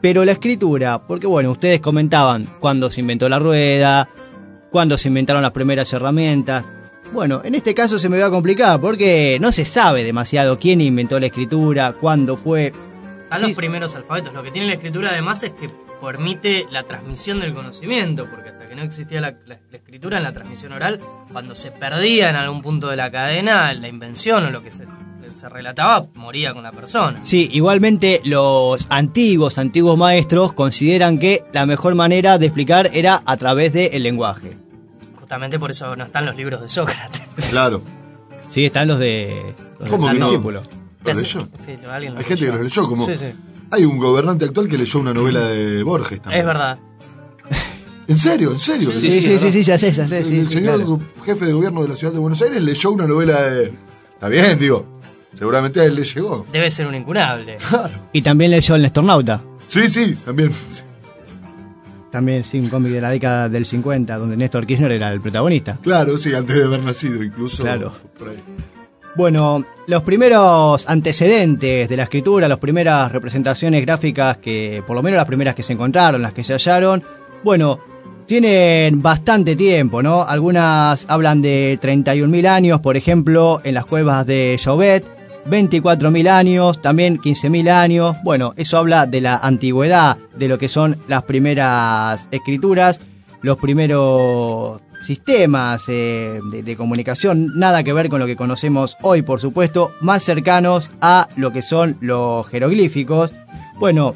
pero la escritura, porque bueno, ustedes comentaban cuándo se inventó la rueda, cuándo se inventaron las primeras herramientas. Bueno, en este caso se me va a complicar porque no se sabe demasiado quién inventó la escritura, cuándo fue. Están los primeros alfabetos. Lo que tiene la escritura además es que permite la transmisión del conocimiento, porque hasta que no existía la, la- la escritura en la transmisión oral, cuando se perdía en algún punto de la cadena, la invención o lo que se, se relataba moría con la persona. Sí, igualmente los antiguos, antiguos maestros consideran que la mejor manera de explicar era a través del lenguaje. Justamente por eso no están los libros de Sócrates. Claro. Sí, están los de los ¿Cómo del que no? discípulo. ¿Lo leyó? Sí, alguien lo Hay gente que leyó. los leyó, como. Sí, sí. Hay un gobernante actual que leyó una novela de Borges también. Es verdad. ¿En serio? ¿En serio? Sí, sí, sí, sí, sí, ya sé, ya sé, sí, El sí, señor claro. jefe de gobierno de la ciudad de Buenos Aires leyó una novela de. Está bien, digo. Seguramente a él le llegó. Debe ser un incunable. Y también leyó El Nestornauta. Sí, sí, también. También, sí, un cómic de la década del 50, donde Néstor Kirchner era el protagonista. Claro, sí, antes de haber nacido, incluso. Claro. por ahí. Bueno, los primeros antecedentes de la escritura, las primeras representaciones gráficas que, por lo menos las primeras que se encontraron, las que se hallaron, bueno, tienen bastante tiempo, ¿no? Algunas hablan de 31.000 años, por ejemplo, en las cuevas de Chauvet, 24.000 años, también 15.000 años. Bueno, eso habla de la antigüedad, de lo que son las primeras escrituras, los primeros sistemas eh, de, de comunicación, nada que ver con lo que conocemos hoy, por supuesto, más cercanos a lo que son los jeroglíficos. Bueno,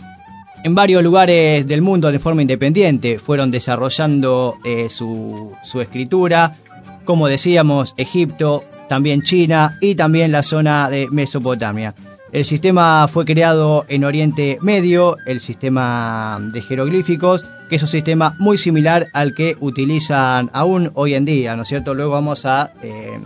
en varios lugares del mundo de forma independiente fueron desarrollando eh, su, su escritura, como decíamos, Egipto, también China y también la zona de Mesopotamia. El sistema fue creado en Oriente Medio, el sistema de jeroglíficos, que es un sistema muy similar al que utilizan aún hoy en día, ¿no es cierto? Luego vamos a eh,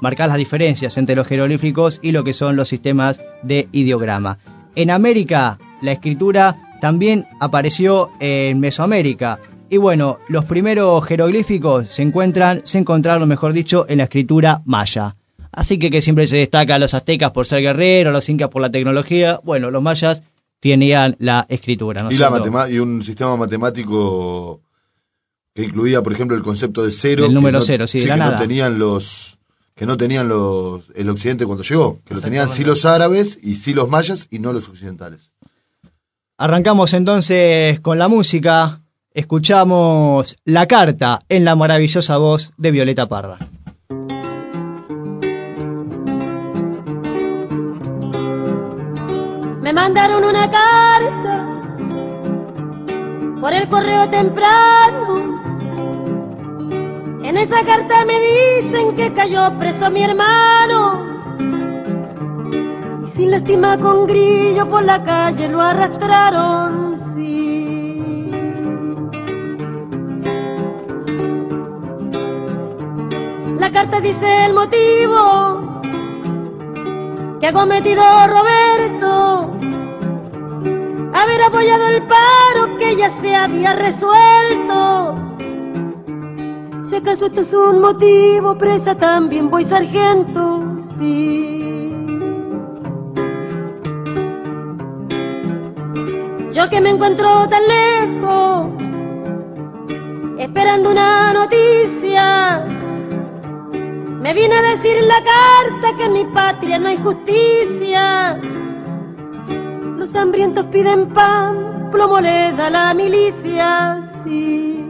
marcar las diferencias entre los jeroglíficos y lo que son los sistemas de ideograma. En América, la escritura también apareció en Mesoamérica. Y bueno, los primeros jeroglíficos se encuentran, se encontraron, mejor dicho, en la escritura maya. Así que que siempre se destaca a los aztecas por ser guerreros, los incas por la tecnología. Bueno, los mayas tenían la escritura. ¿no es Y, la y un sistema matemático que incluía, por ejemplo, el concepto de cero. Del que número no- cero, sí, de la que no tenían los que no tenían los el occidente cuando llegó, que lo tenían sí los árabes y sí los mayas y no los occidentales. Arrancamos entonces con la música. Escuchamos La Carta en la maravillosa voz de Violeta Parra. Me mandaron una carta por el correo temprano. En esa carta me dicen que cayó preso mi hermano. Y sin lástima con grillo por la calle lo arrastraron. La carta dice el motivo que ha cometido Roberto. Haber apoyado el paro que ya se había resuelto. Si acaso esto es un motivo, presa también voy sargento, sí. Yo que me encuentro tan lejos, esperando una noticia, me vine a decir la carta que en mi patria no hay justicia. Los hambrientos piden pan, plomo le da la milicia, sí.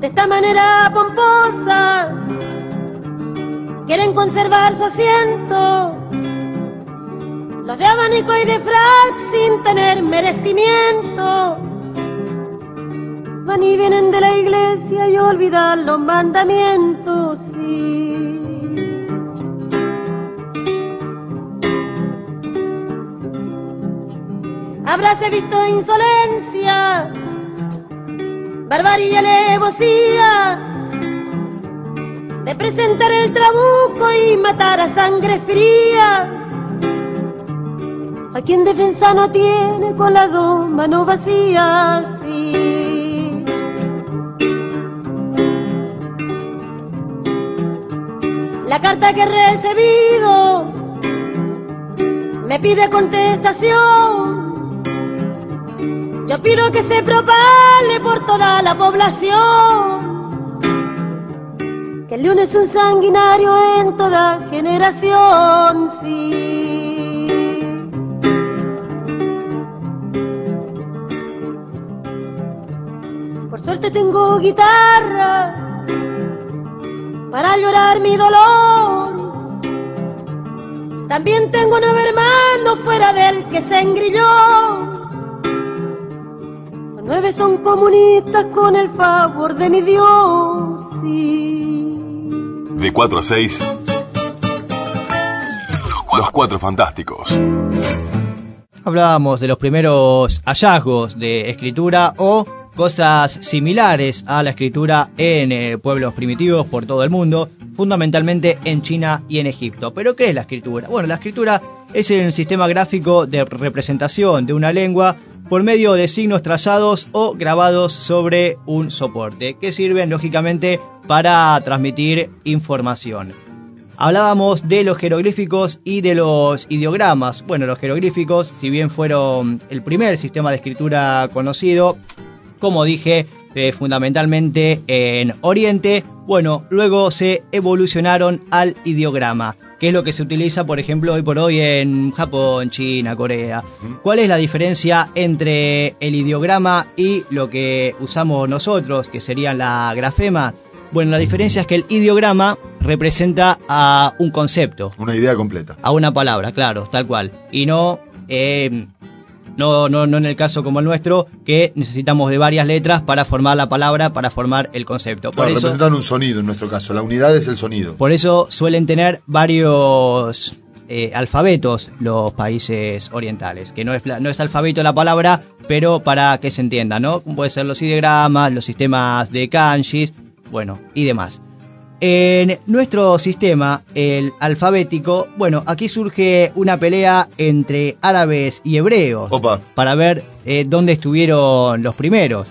De esta manera pomposa, quieren conservar su asiento. Los de abanico y de frac sin tener merecimiento. Van y vienen de la iglesia y olvidan los mandamientos, sí. Habráse visto insolencia, barbarie alevosía, de presentar el trabuco y matar a sangre fría. A quien defensa no tiene con las dos manos vacías, sí. La carta que he recibido me pide contestación. Yo pido que se propague por toda la población. Que el león es un sanguinario en toda generación, sí. Por suerte tengo guitarra para llorar mi dolor. También tengo nueve hermanos fuera del que se engrilló. Los nueve son comunistas con el favor de mi Dios. sí. De 4 a 6. Los cuatro fantásticos. Hablábamos de los primeros hallazgos de escritura o cosas similares a la escritura en eh, pueblos primitivos por todo el mundo, fundamentalmente en China y en Egipto. ¿Pero qué es la escritura? Bueno, la escritura es un sistema gráfico de representación de una lengua por medio de signos trazados o grabados sobre un soporte, que sirven lógicamente para transmitir información. Hablábamos de los jeroglíficos y de los ideogramas. Bueno, los jeroglíficos, si bien fueron el primer sistema de escritura conocido, como dije, eh, fundamentalmente en Oriente, bueno, luego se evolucionaron al ideograma, que es lo que se utiliza, por ejemplo, hoy por hoy en Japón, China, Corea. ¿Cuál es la diferencia entre el ideograma y lo que usamos nosotros, que serían la grafema? Bueno, la diferencia es que el ideograma representa a un concepto. Una idea completa. A una palabra, claro, tal cual. Y no eh, No, no, no en el caso como el nuestro, que necesitamos de varias letras para formar la palabra, para formar el concepto. Por Claro, eso, representan un sonido en nuestro caso. La unidad es el sonido. por eso suelen tener varios eh, alfabetos los países orientales, que no es, no es alfabeto la palabra, pero para que se entienda, ¿no? Como Puede ser los ideogramas, los sistemas de kanjis, bueno, y demás. En nuestro sistema, el alfabético, bueno, aquí surge una pelea entre árabes y hebreos para ver eh, dónde estuvieron los primeros.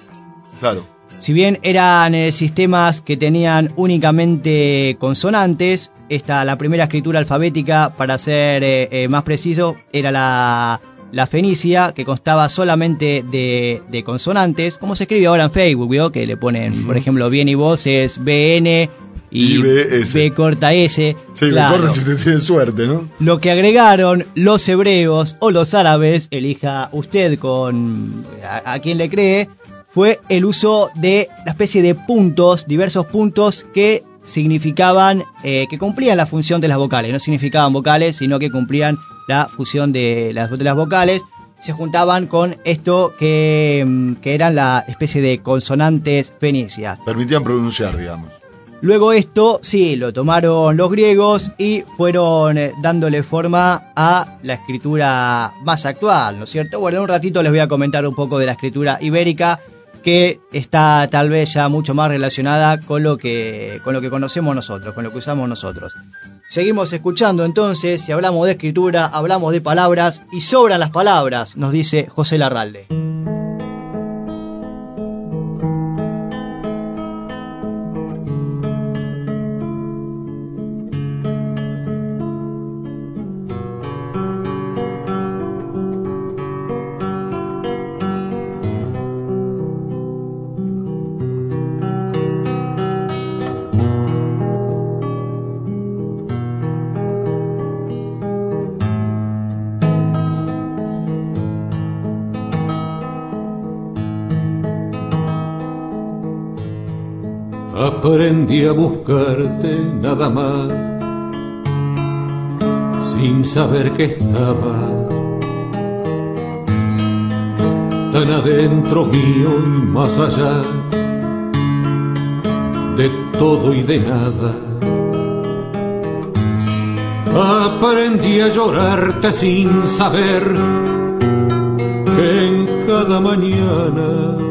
Claro. Si bien eran eh, sistemas que tenían únicamente consonantes, esta, la primera escritura alfabética, para ser eh, más preciso, era la, la fenicia, que constaba solamente de, de consonantes, como se escribe ahora en Facebook, ¿vio? que le ponen, por ejemplo, bien y vos es BN y, IBS. B corta S. Sí, Claro. acuerdo si usted tiene suerte, ¿no? Lo que agregaron los hebreos o los árabes, elija usted con a, a quien le cree, fue el uso de una especie de puntos, diversos puntos que significaban, eh, que cumplían la función de las vocales, no significaban vocales, sino que cumplían la función de las, de las vocales, se juntaban con esto que, mm, que eran la especie de consonantes fenicias. Permitían pronunciar, digamos. Luego esto, sí, lo tomaron los griegos y fueron eh, dándole forma a la escritura más actual, ¿no es cierto? Bueno, en un ratito les voy a comentar un poco de la escritura ibérica, que está tal vez ya mucho más relacionada con lo que, con lo que conocemos nosotros, con lo que usamos nosotros. Seguimos escuchando entonces, si hablamos de escritura, hablamos de palabras y sobran las palabras, nos dice José Larralde. Aprendí a buscarte nada más, sin saber que estaba tan adentro mío y más allá de todo y de nada. Aprendí a llorarte sin saber que en cada mañana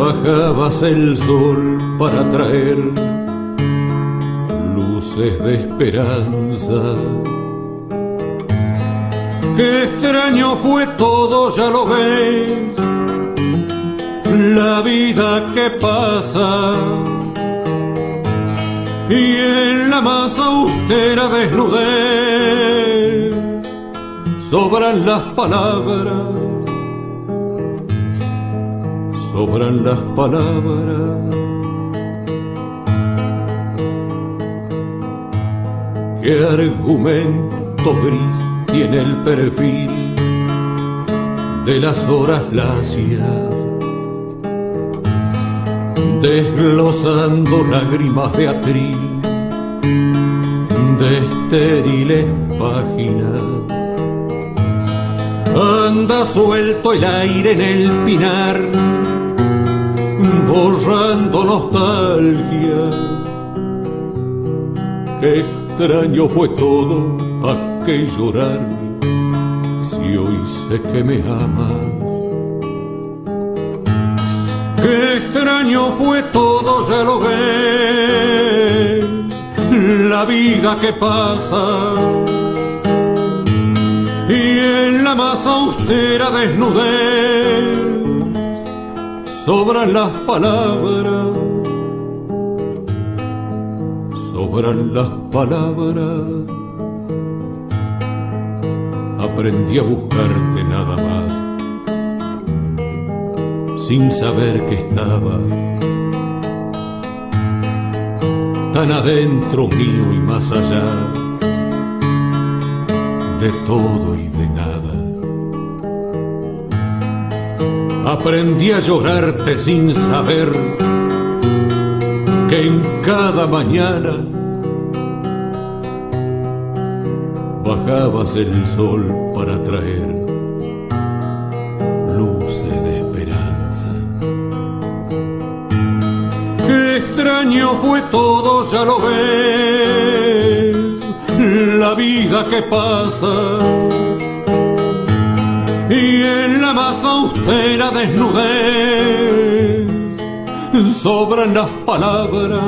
bajabas el sol para traer luces de esperanza. Qué extraño fue todo, ya lo ves, la vida que pasa. Y en la más austera desnudez sobran las palabras sobran las palabras. ¿Qué argumento gris tiene el perfil de las horas lacias? Desglosando lágrimas de atril de estériles páginas. Anda suelto el aire en el pinar borrando nostalgia. Qué extraño fue todo aquel llorar, si hoy sé que me amas. Qué extraño fue todo, ya lo ves, la vida que pasa. Y en la más austera desnudez sobran las palabras, sobran las palabras. Aprendí a buscarte nada más, sin saber que estaba tan adentro mío y más allá de todo y Aprendí a llorarte sin saber que en cada mañana bajabas el sol para traer luces de esperanza. Qué extraño fue todo, ya lo ves, la vida que pasa. Austera desnudez sobran las palabras,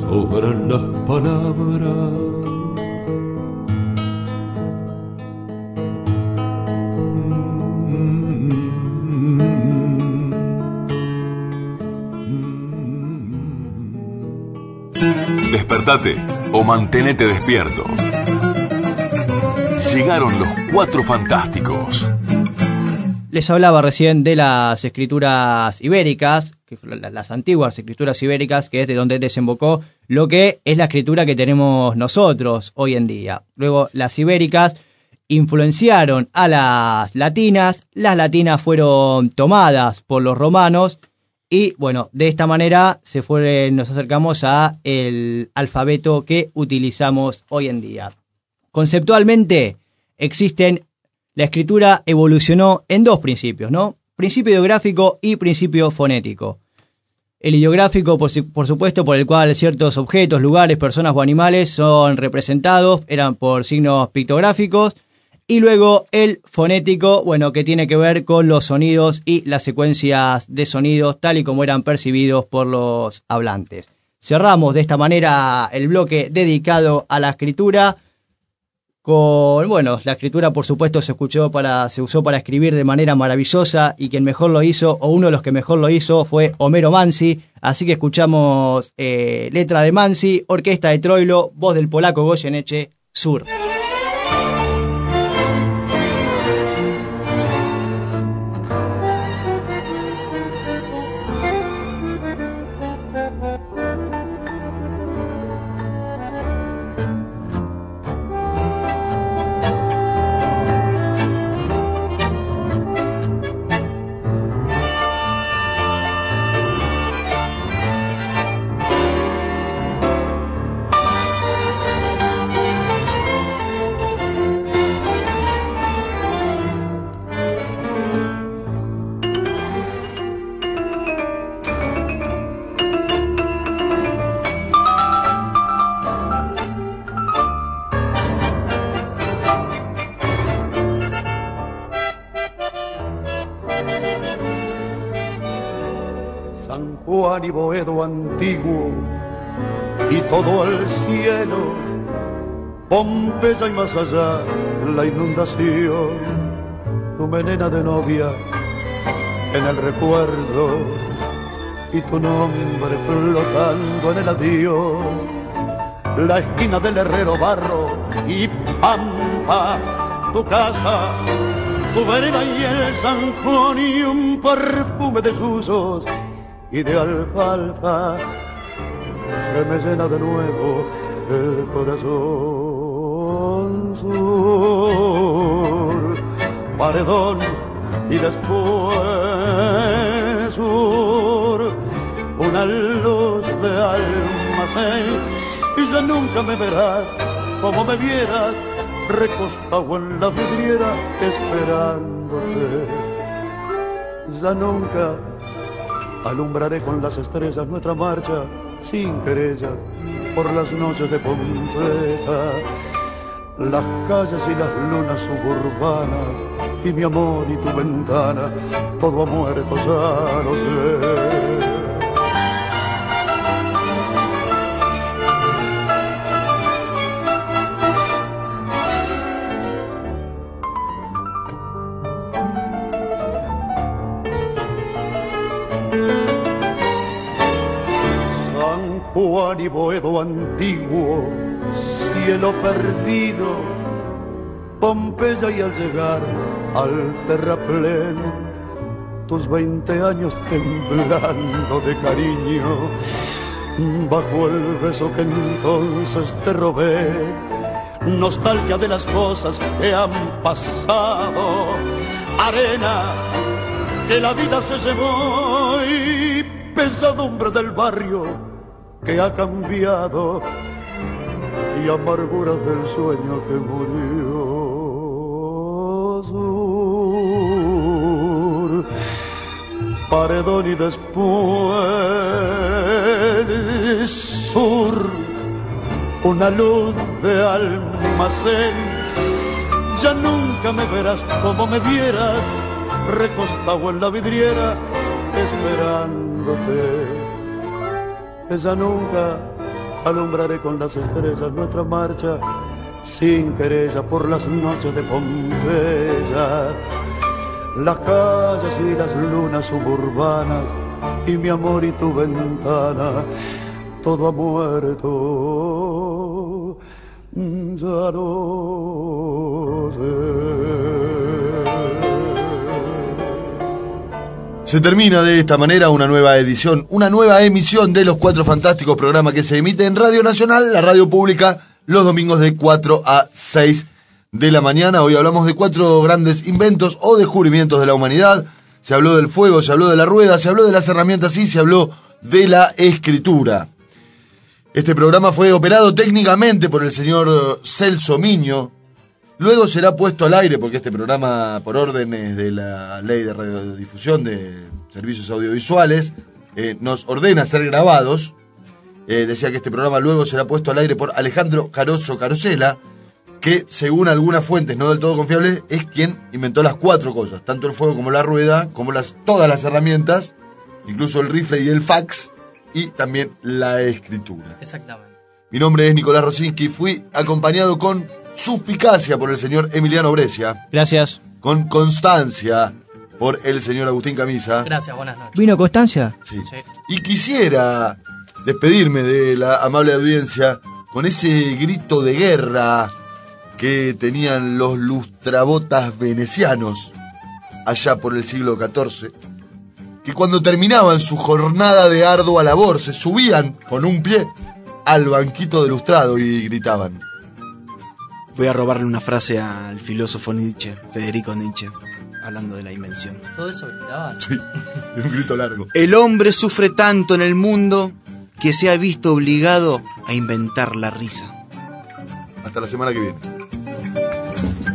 sobran las palabras. Despertate o mantenete despierto. Llegaron los cuatro fantásticos. Les hablaba recién de las escrituras ibéricas, las antiguas escrituras ibéricas, que es de donde desembocó lo que es la escritura que tenemos nosotros hoy en día. Luego, las ibéricas influenciaron a las latinas, las latinas fueron tomadas por los romanos y bueno, de esta manera se fue, nos acercamos a el alfabeto que utilizamos hoy en día. Conceptualmente existen, la escritura evolucionó en dos principios, ¿no? Principio ideográfico y principio fonético. El ideográfico, por, por supuesto, por el cual ciertos objetos, lugares, personas o animales son representados, eran por signos pictográficos. Y luego el fonético, bueno, que tiene que ver con los sonidos y las secuencias de sonidos tal y como eran percibidos por los hablantes. Cerramos de esta manera el bloque dedicado a la escritura con, bueno, la escritura por supuesto se escuchó para, se usó para escribir de manera maravillosa y quien mejor lo hizo, o uno de los que mejor lo hizo, fue Homero Mansi. Así que escuchamos eh, letra de Mansi, orquesta de Troilo, voz del polaco Goyeneche, Sur. Pompeya y más allá la inundación, tu menena de novia en el recuerdo y tu nombre flotando en el adiós, la esquina del herrero barro y pampa, tu casa, tu vereda y el zanjón y un perfume de susos y de alfalfa que me llena de nuevo el corazón paredón y después sur, una luz de almacén y ya nunca me verás como me vieras recostado en la vidriera esperándote. Ya nunca alumbraré con las estrellas nuestra marcha sin querella por las noches de Pompeya. Las calles y las lunas suburbanas y mi amor y tu ventana, todo ha muerto, ya lo sé. San Juan y Boedo antiguo, cielo perdido, Pompeya y al llegar al terraplén, tus veinte años temblando de cariño, bajo el beso que entonces te robé, nostalgia de las cosas que han pasado, arena que la vida se llevó y pesadumbre del barrio que ha cambiado y amarguras del sueño que murió. Paredón y después sur, una luz de almacén. Ya nunca me verás como me vieras, recostado en la vidriera, esperándote. Ya nunca alumbraré con las estrellas nuestra marcha, sin querella por las noches de Pompeya. Las calles y las lunas suburbanas, y mi amor y tu ventana, todo ha muerto. Ya no sé. Se termina de esta manera una nueva edición, una nueva emisión de Los Cuatro Fantásticos, programa que se emite en Radio Nacional, la radio pública, los domingos de 4 a 6 de la mañana. Hoy hablamos de cuatro grandes inventos o descubrimientos de la humanidad. Se habló del fuego, se habló de la rueda, se habló de las herramientas y se habló de la escritura. Este programa fue operado técnicamente por el señor Celso Miño. Luego será puesto al aire porque este programa, por órdenes de la ley de radiodifusión de servicios audiovisuales, eh, nos ordena ser grabados. Eh, decía que este programa luego será puesto al aire por Alejandro Caroso Carosela, que según algunas fuentes no del todo confiables es quien inventó las cuatro cosas, tanto el fuego como la rueda, como las, todas las herramientas, incluso el rifle y el fax, y también la escritura. Exactamente. Mi nombre es Nicolás Rosinski, fui acompañado con suspicacia por el señor Emiliano Brescia, Gracias. con constancia por el señor Agustín Camisa. Gracias, buenas noches. ¿Vino Constancia? Sí. Y quisiera despedirme de la amable audiencia con ese grito de guerra que tenían los lustrabotas venecianos allá por el siglo XIV, que cuando terminaban su jornada de ardua labor se subían con un pie al banquito de lustrado y gritaban. Voy a robarle una frase al filósofo Nietzsche, Federico Nietzsche, hablando de la invención. Todo eso gritaban. Sí, es un grito largo. El hombre sufre tanto en el mundo que se ha visto obligado a inventar la risa. Hasta la semana que viene. Thank you.